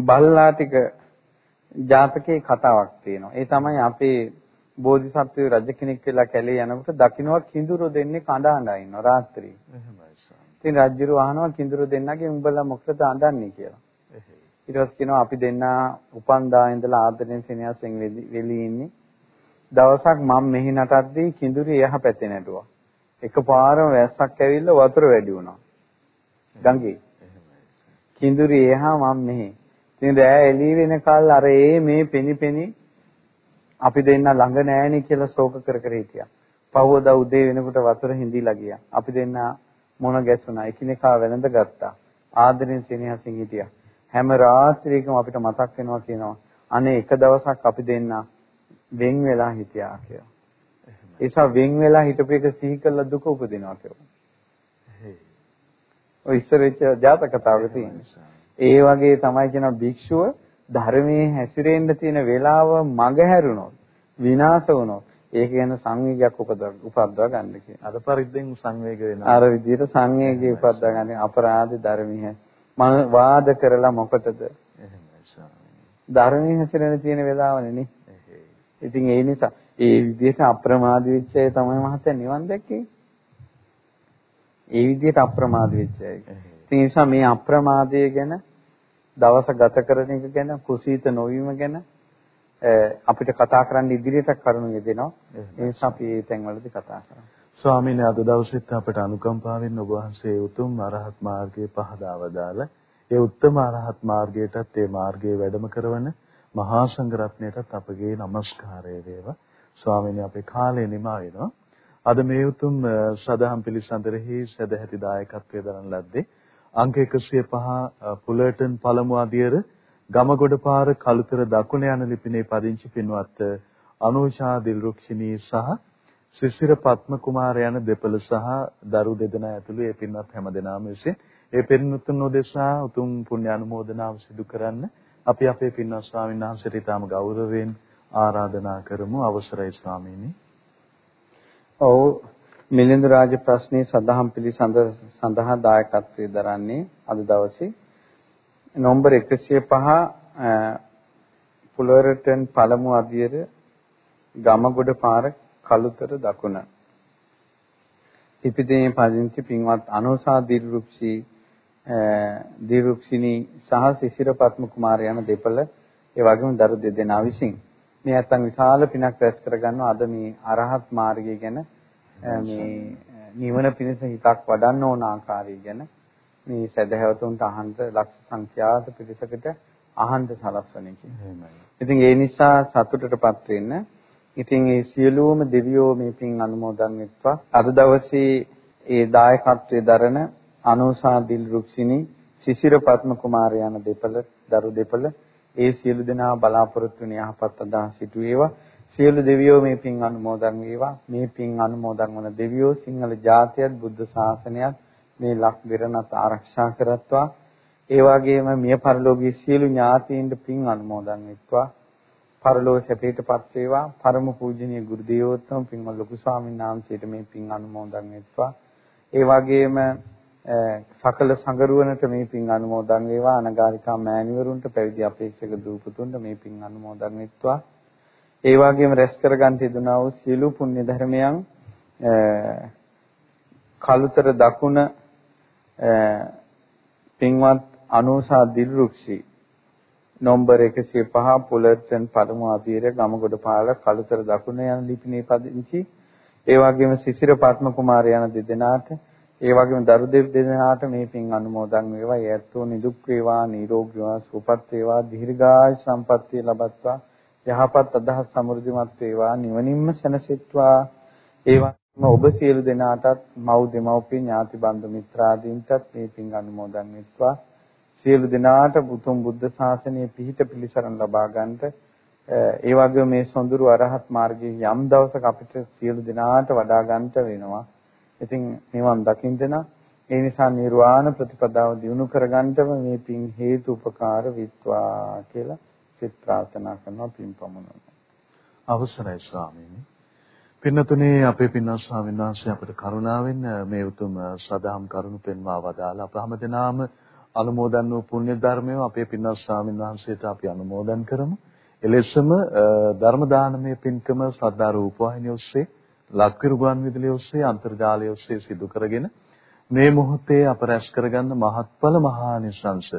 බල්ලා ටික ජාතකයේ කතාවක් තියෙනවා. ඒ තමයි අපේ බෝධිසත්ව රජ කෙනෙක් වෙලා කැලේ යනකොට දකින්නවා කිඳුරු දෙන්නේ කඳ අඬා ඉන්නවා රාත්‍රී. එහෙමයි ස්වාමී. ඉතින් රජුරු අහනවා කිඳුරු දෙන්නගේ උඹලා මොකටද අඬන්නේ කියලා. ඊට පස්සේ කියනවා අපි දෙන්න උපන්දා ඉඳලා ආදරෙන් සෙනෙහසෙන් වෙලී ඉන්නේ. දවසක් මම මෙහි නටද්දී කිඳුරු එහා පැත්තේ නැටුවා. එකපාරම වැස්සක් ඇවිල්ලා වතුර වැඩි වුණා. ගඟේ. කිඳුරි එහා මම මෙහි. ඉතින් රෑ එළී වෙනකල් අර ඒ මේ පෙනි පෙනි අපි දෙන්න ළඟ නෑනේ කියලා ශෝක කර කර හිටියා. පහවදා උදේ වෙනකොට වතුර හිඳිලා ගියා. අපි දෙන්න මොන ගැසුණා. එකිනෙකා වැළඳ ගත්තා. ආදරෙන් සෙනෙහසින් හිටියා. හැම රාත්‍රියකම අපිට මතක් වෙනවා කියනවා. අනේ එක දවසක් අපි දෙන්න වෙන් වෙලා හිටියා කියලා. ඒසා වෙන් වෙලා හිටපු එක සිහි කළා දුක උපදිනවා කියලා. ඔය ඉස්සර වෙච්ච ජාතක කතාවක. ඒ වගේ තමයි කියන භික්ෂුව ධර්මයේ හැසිරෙන්න තියෙන වෙලාව මග හැරුණොත් විනාශ වුණොත් ඒක ගැන සංවේගයක් උපදව ගන්න කියන. අර පරිද්දෙන් සංවේග වෙනවා. අර විදිහට සංවේගය උපද්දවා ගන්න අපරාධ ධර්මීය මම වාද කරලා මොකටද? ධර්මයේ හැසිරෙන්න තියෙන වෙලාවනේ නේ. ඉතින් ඒ නිසා ඒ විදිහට අප්‍රමාද වෙච්ච අය තමයි මහත්තයා නිවන් දැක්කේ. ඒ විදිහට අප්‍රමාද වෙච්ච අය. ඒ නිසා මේ අප්‍රමාදය ගැන දවස ගත කරන එක ගැන කුසීත නොවීම ගැන අපිට කතා කරන්න ඉදිරියට කරුණු යෙදෙනවා. ඒ නිසා අපි මේ තැන්වලදී කතා කරමු. ස්වාමීන් අද දවසෙත් අපට අනුකම්පාවෙන් ඔබ වහන්සේ උතුම් අරහත් මාර්ගයේ පහදාව දාලා ඒ උත්තම අරහත් මාර්ගයටත් ඒ මාර්ගයේ වැඩම කරවන මහා සංඝරත්නයටත් අපගේ নমස්කාරය වේවා. ස්වාමීන් අපේ කාලය නිමා වෙනවා. අද මේ උතුම් සදහම් පිළිසඳරෙහි සදැහැති දායකත්වයේ දරන ලද්දේ අංක 105 පුලර්ටන් පළමු අධියර ගමගොඩ පාර කලුතර දකුණ යන ලිපිනේ පදිංචි පින්වත් අනුෂා දිල්රුක්ෂිනී සහ සිසිර පත්ම කුමාර යන දෙපළ සහ දරු දෙදෙනා ඇතුළු ඒ පින්වත් හැමදෙනාම විසින් ඒ පිරිනුතුන් නොදෙසා උතුම් පුණ්‍ය අනුමෝදනාව සිදු කරන්න අපි අපේ පින්වත් ස්වාමීන් වහන්සේට ඊටම ගෞරවයෙන් ආරාධනා කරමු අවසරයි ස්වාමීනි. ඔව් මිලින්ද රාජ ප්‍රශ්නේ සදහම් පිළිසඳ සඳහා දායකත්වයේ දරන්නේ අද දවසේ නොම්බර 105 පුලවරටන් පළමු අධියර ගමගොඩ පාර කළුතර දකුණ ඉපිදීමේ පදිංචි පින්වත් අනෝසා දිරුක්ෂි දිරුක්ෂිනී සහ සිසිර පත්ම කුමාරය යන දෙපළ ඒ වගේම දරු දෙදෙනා විසින් මේ නැත්තම් විශාල පිනක් රැස් කරගන්නවා අද මේ අරහත් මාර්ගය ගැන මේ නිවන පිණිස හිතක් වඩන්න ඕන ආකාරය ගැන මේ සදහැවතුන්ට අහන්න ලක්ෂ සංඛ්‍යාත පිරිසකට අහන්න සලස්වන එක. ඉතින් ඒ නිසා සතුටටපත් වෙන්න. ඉතින් මේ සියලුම දෙවියෝ මේ පින් අනුමෝදන් වෙත්වා. අද දවසේ ඒ දායකත්වයේ දරන අනුසා දිල් රුක්සිනි සිසිර පත්ම කුමාරය යන දෙපළ දරු දෙපළ ඒ සියලු දෙනා බලාපොරොත්තු වෙන යහපත් අදහස් සිටු වේවා. සියලු දෙවියෝ මේ පින් අනුමෝදන් වේවා. මේ පින් අනුමෝදන් වන දෙවියෝ සිංහල ජාතියත් බුද්ධ ශාසනයත් මේ ලක් දෙරණත් ආරක්ෂා කරත්වා. ඒ වගේම මිය පරලෝකයේ සියලු ඥාතීන්ට පින් අනුමෝදන් වෙත්වා. පරලෝක සැපයටපත් වේවා. පරම පූජනීය ගුරු දේවෝත්තම පින්වත් ලොකු ස්වාමීන් වහන්සේට මේ පින් අනුමෝදන් වෙත්වා. ඒ වගේම සකල සංගරුවනට මේ පින් අනුමෝදන් වේවා අනගාരികා මෑණිවරුන්ට පැවිදි අපේක්ෂක දූපතුන්ට මේ පින් අනුමෝදන් වෙත්වා ඒ වගේම රැස් කරගන්න තිබුණා වූ සියලු පුණ්‍ය ධර්මයන් කලුතර දකුණ පින්වත් අනුසා දිල්රුක්ෂි නම්බර් 105 පුලර්ටන් පළමු අධීර ගමගොඩ පාල කලුතර දකුණ යන ලිපිනේ පදිංචි ඒ වගේම සිසිර පත්ම කුමාරය යන දෙදෙනාට ඒ වගේම දරු දෙදෙනාට මේ පින් අනුමෝදන් වේවා. යැත්තෝ නිදුක් වේවා, නිරෝගී වේවා, සුවපත් වේවා, දීර්ඝායු සම්පන්නිය ලබත්වා. යහපත් අදහස් සමෘද්ධිමත් වේවා, නිවනින්ම සැනසෙත්වා. ඒ වගේම ඔබ සියලු දෙනාටත් මව් දෙමව්පිය ඥාති බන්දු මිත්‍රාදීන්ටත් මේ පින් අනුමෝදන් වෙත්වා. සියලු දෙනාට උතුම් බුද්ධ ශාසනයේ පිහිට පිළිසරණ ලබා ගන්නට ඒ වගේම මේ සොඳුරු අරහත් මාර්ගයේ යම් දවසක අපිට සියලු දෙනාට වඩා ගන්නට වෙනවා. ඉතින් නිවන් දකින්න නම් ඒ නිසා නිර්වාණ ප්‍රතිපදාව දිනු කරගන්නටම මේ පින් හේතු උපකාර විත්වා කියලා සිත ප්‍රාර්ථනා කරනවා පින් පමුණුන. අවසරයි ස්වාමීනි. පින්නතුනේ අපේ පින්වත් ස්වාමීන් වහන්සේ අපට කරුණාවෙන් මේ උතුම් සදාම් කරුණු පෙන්වා වදාලා අප හැමදෙනාම අනුමෝදන් වූ පුණ්‍ය ධර්මය අපේ පින්වත් ස්වාමීන් වහන්සේට අපි අනුමෝදන් කරමු. එලෙසම ධර්ම දානමය පින්කම ශ්‍රද්ධා රූපවාහිනිය ඔස්සේ ලක්විරු ගුවන් විදුලිය ඔස්සේ අන්තර්ජාලය ඔස්සේ සිදු කරගෙන මේ මොහොතේ අප රැස් කරගන්න මහත්ඵල මහානිසංස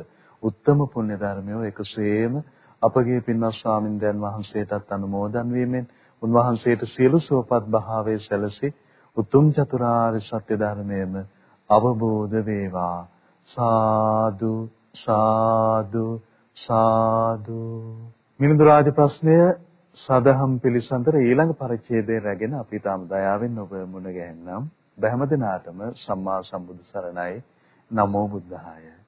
උත්තම පුණ්‍ය ධර්මය එකසේම අපගේ පින්වත් ස්වාමින්දයන් වහන්සේටත් අනුමෝදන් වීමෙන් උන්වහන්සේට සියලු සුවපත් භාවයේ සැලසී උතුම් චතුරාර්ය සත්‍ය ධර්මයේම අවබෝධ වේවා සාදු සාදු සාදු මිනිඳු රාජ ප්‍රශ්නය සදහම් පිළිසඳර ඊළඟ පරිච්ඡේදය රැගෙන අපි තාම දයාවෙන් ඔබ මුණ ගැහෙන්නම්. බැහැම දිනාටම සම්මා සම්බුදු සරණයි. නමෝ බුද්ධාය.